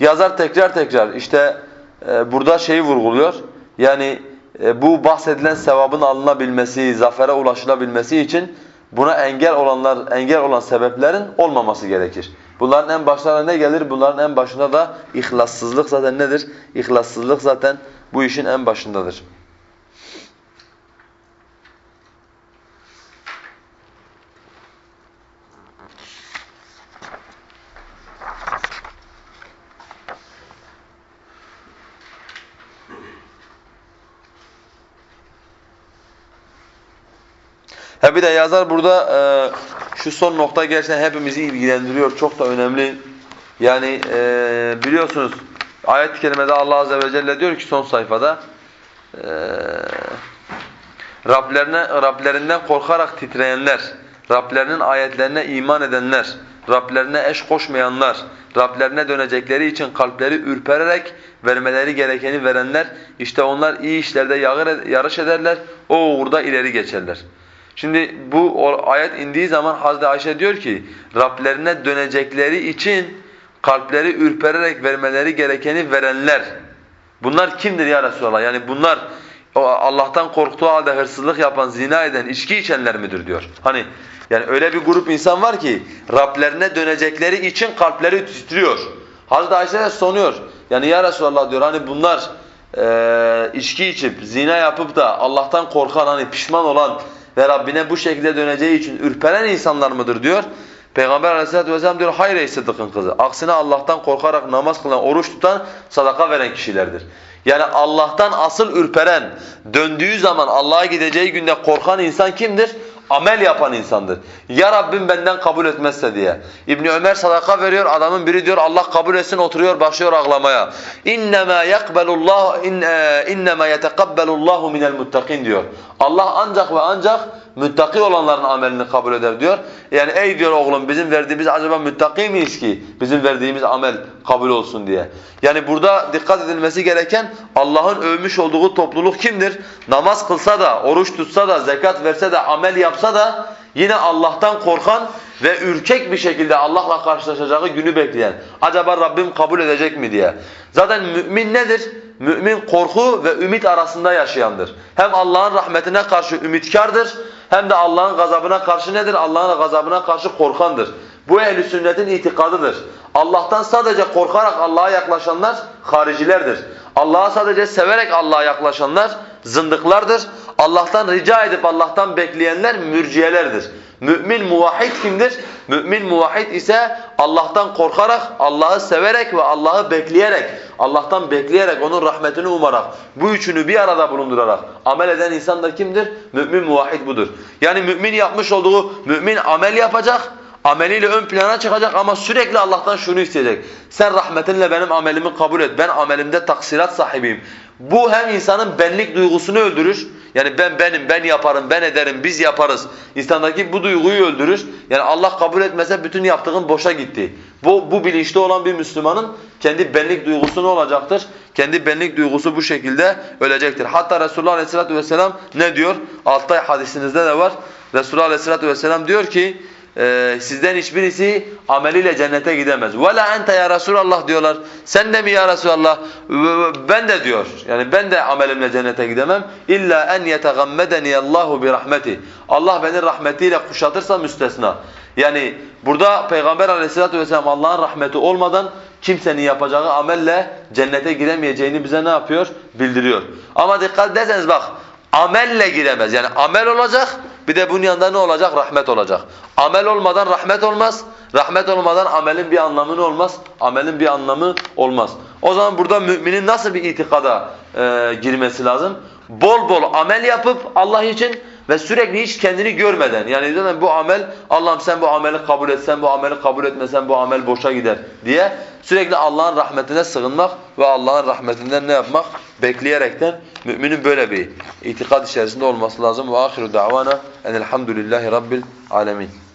e, yazar tekrar tekrar işte e, burada şeyi vurguluyor. Yani e, bu bahsedilen sevabın alınabilmesi, zafere ulaşılabilmesi için buna engel olanlar, engel olan sebeplerin olmaması gerekir. Bunların en başlarına ne gelir? Bunların en başında da ihlassızlık zaten nedir? İhlassızlık zaten bu işin en başındadır. Ha bir de yazar burada e, şu son nokta gerçekten hepimizi ilgilendiriyor. Çok da önemli. Yani e, biliyorsunuz ayet-i kerimede Allah azze ve celle diyor ki son sayfada e, Rablerine, Rablerinden korkarak titreyenler, Rablerinin ayetlerine iman edenler, Rablerine eş koşmayanlar, Rablerine dönecekleri için kalpleri ürpererek vermeleri gerekeni verenler, işte onlar iyi işlerde yarış ederler, o uğurda ileri geçerler. Şimdi bu ayet indiği zaman Hazreti Ayşe diyor ki Rablerine dönecekleri için kalpleri ürpererek vermeleri gerekeni verenler. Bunlar kimdir ya Resulallah? Yani bunlar Allah'tan korktuğu halde hırsızlık yapan, zina eden, içki içenler midir diyor. Hani yani öyle bir grup insan var ki Rablerine dönecekleri için kalpleri titriyor. Hazreti Ayşe de sonuyor. Yani ya Resulallah diyor hani bunlar e, içki içip, zina yapıp da Allah'tan korkan, hani pişman olan ve Rabbine bu şekilde döneceği için ürperen insanlar mıdır diyor. Peygamber aleyhissalatü vesselam diyor hayır ey Sıddık'ın kızı. Aksine Allah'tan korkarak namaz kılan, oruç tutan, sadaka veren kişilerdir. Yani Allah'tan asıl ürperen, döndüğü zaman Allah'a gideceği günde korkan insan kimdir? Amel yapan insandır. Ya Rabbim benden kabul etmezse diye. İbn Ömer sadaka veriyor. Adamın biri diyor Allah kabul etsin oturuyor başlıyor ağlamaya. İnnemâ yekbelullah innemâ yetekabbelullahu minel muttakin diyor. Allah ancak ve ancak müttaki olanların amelini kabul eder diyor. Yani ey diyor oğlum bizim verdiğimiz acaba müttaki miyiz ki bizim verdiğimiz amel kabul olsun diye. Yani burada dikkat edilmesi gereken Allah'ın övmüş olduğu topluluk kimdir? Namaz kılsa da, oruç tutsa da, zekat verse de, amel yapsa da yine Allah'tan korkan ve ürkek bir şekilde Allah'la karşılaşacağı günü bekleyen. Acaba Rabbim kabul edecek mi diye. Zaten mümin nedir? Mümin korku ve ümit arasında yaşayandır. Hem Allah'ın rahmetine karşı ümitkardır hem de Allah'ın gazabına karşı nedir? Allah'ın gazabına karşı korkandır. Bu ehl sünnetin itikadıdır. Allah'tan sadece korkarak Allah'a yaklaşanlar haricilerdir. Allah'a sadece severek Allah'a yaklaşanlar zındıklardır. Allah'tan rica edip Allah'tan bekleyenler mürciyelerdir. Mümin muvahhid kimdir? Mümin muvahhid ise Allah'tan korkarak, Allah'ı severek ve Allah'ı bekleyerek, Allah'tan bekleyerek, onun rahmetini umarak, bu üçünü bir arada bulundurarak amel eden insan da kimdir? Mümin muvahhid budur. Yani mümin yapmış olduğu, mümin amel yapacak, ameliyle ön plana çıkacak ama sürekli Allah'tan şunu isteyecek. Sen rahmetinle benim amelimi kabul et. Ben amelimde taksirat sahibiyim. Bu hem insanın benlik duygusunu öldürür. Yani ben benim, ben yaparım, ben ederim, biz yaparız. İnsandaki bu duyguyu öldürür. Yani Allah kabul etmese bütün yaptığın boşa gitti. Bu, bu bilinçli olan bir Müslümanın kendi benlik duygusu ne olacaktır? Kendi benlik duygusu bu şekilde ölecektir. Hatta Resulullah Aleyhisselatü Vesselam ne diyor? Altta hadisinizde de var. Resulullah Aleyhisselatü Vesselam diyor ki ee, sizden hiçbirisi ameliyle cennete gidemez. Vela ente ya Resulallah diyorlar. Sen de mi ya Resulallah? Ben de diyor. Yani ben de amelimle cennete gidemem. İlla en yetegammedeni Allahu bi rahmeti. Allah beni rahmetiyle kuşatırsa müstesna. Yani burada Peygamber Aleyhisselatü vesselam Allah'ın rahmeti olmadan kimsenin yapacağı amelle cennete giremeyeceğini bize ne yapıyor? Bildiriyor. Ama dikkat ederseniz bak amelle giremez. Yani amel olacak Bir de bunun yanında ne olacak? Rahmet olacak. Amel olmadan rahmet olmaz. Rahmet olmadan amelin bir anlamı ne olmaz? Amelin bir anlamı olmaz. O zaman burada müminin nasıl bir itikada e, girmesi lazım? Bol bol amel yapıp Allah için ve sürekli hiç kendini görmeden yani zaten bu amel Allah'ım sen bu ameli kabul etsen bu ameli kabul etmesen bu amel boşa gider diye sürekli Allah'ın rahmetine sığınmak ve Allah'ın rahmetinden ne yapmak? Bekleyerekten müminin böyle bir itikad içerisinde olması lazım. Ve ahiru davana enelhamdülillahi rabbil alemin.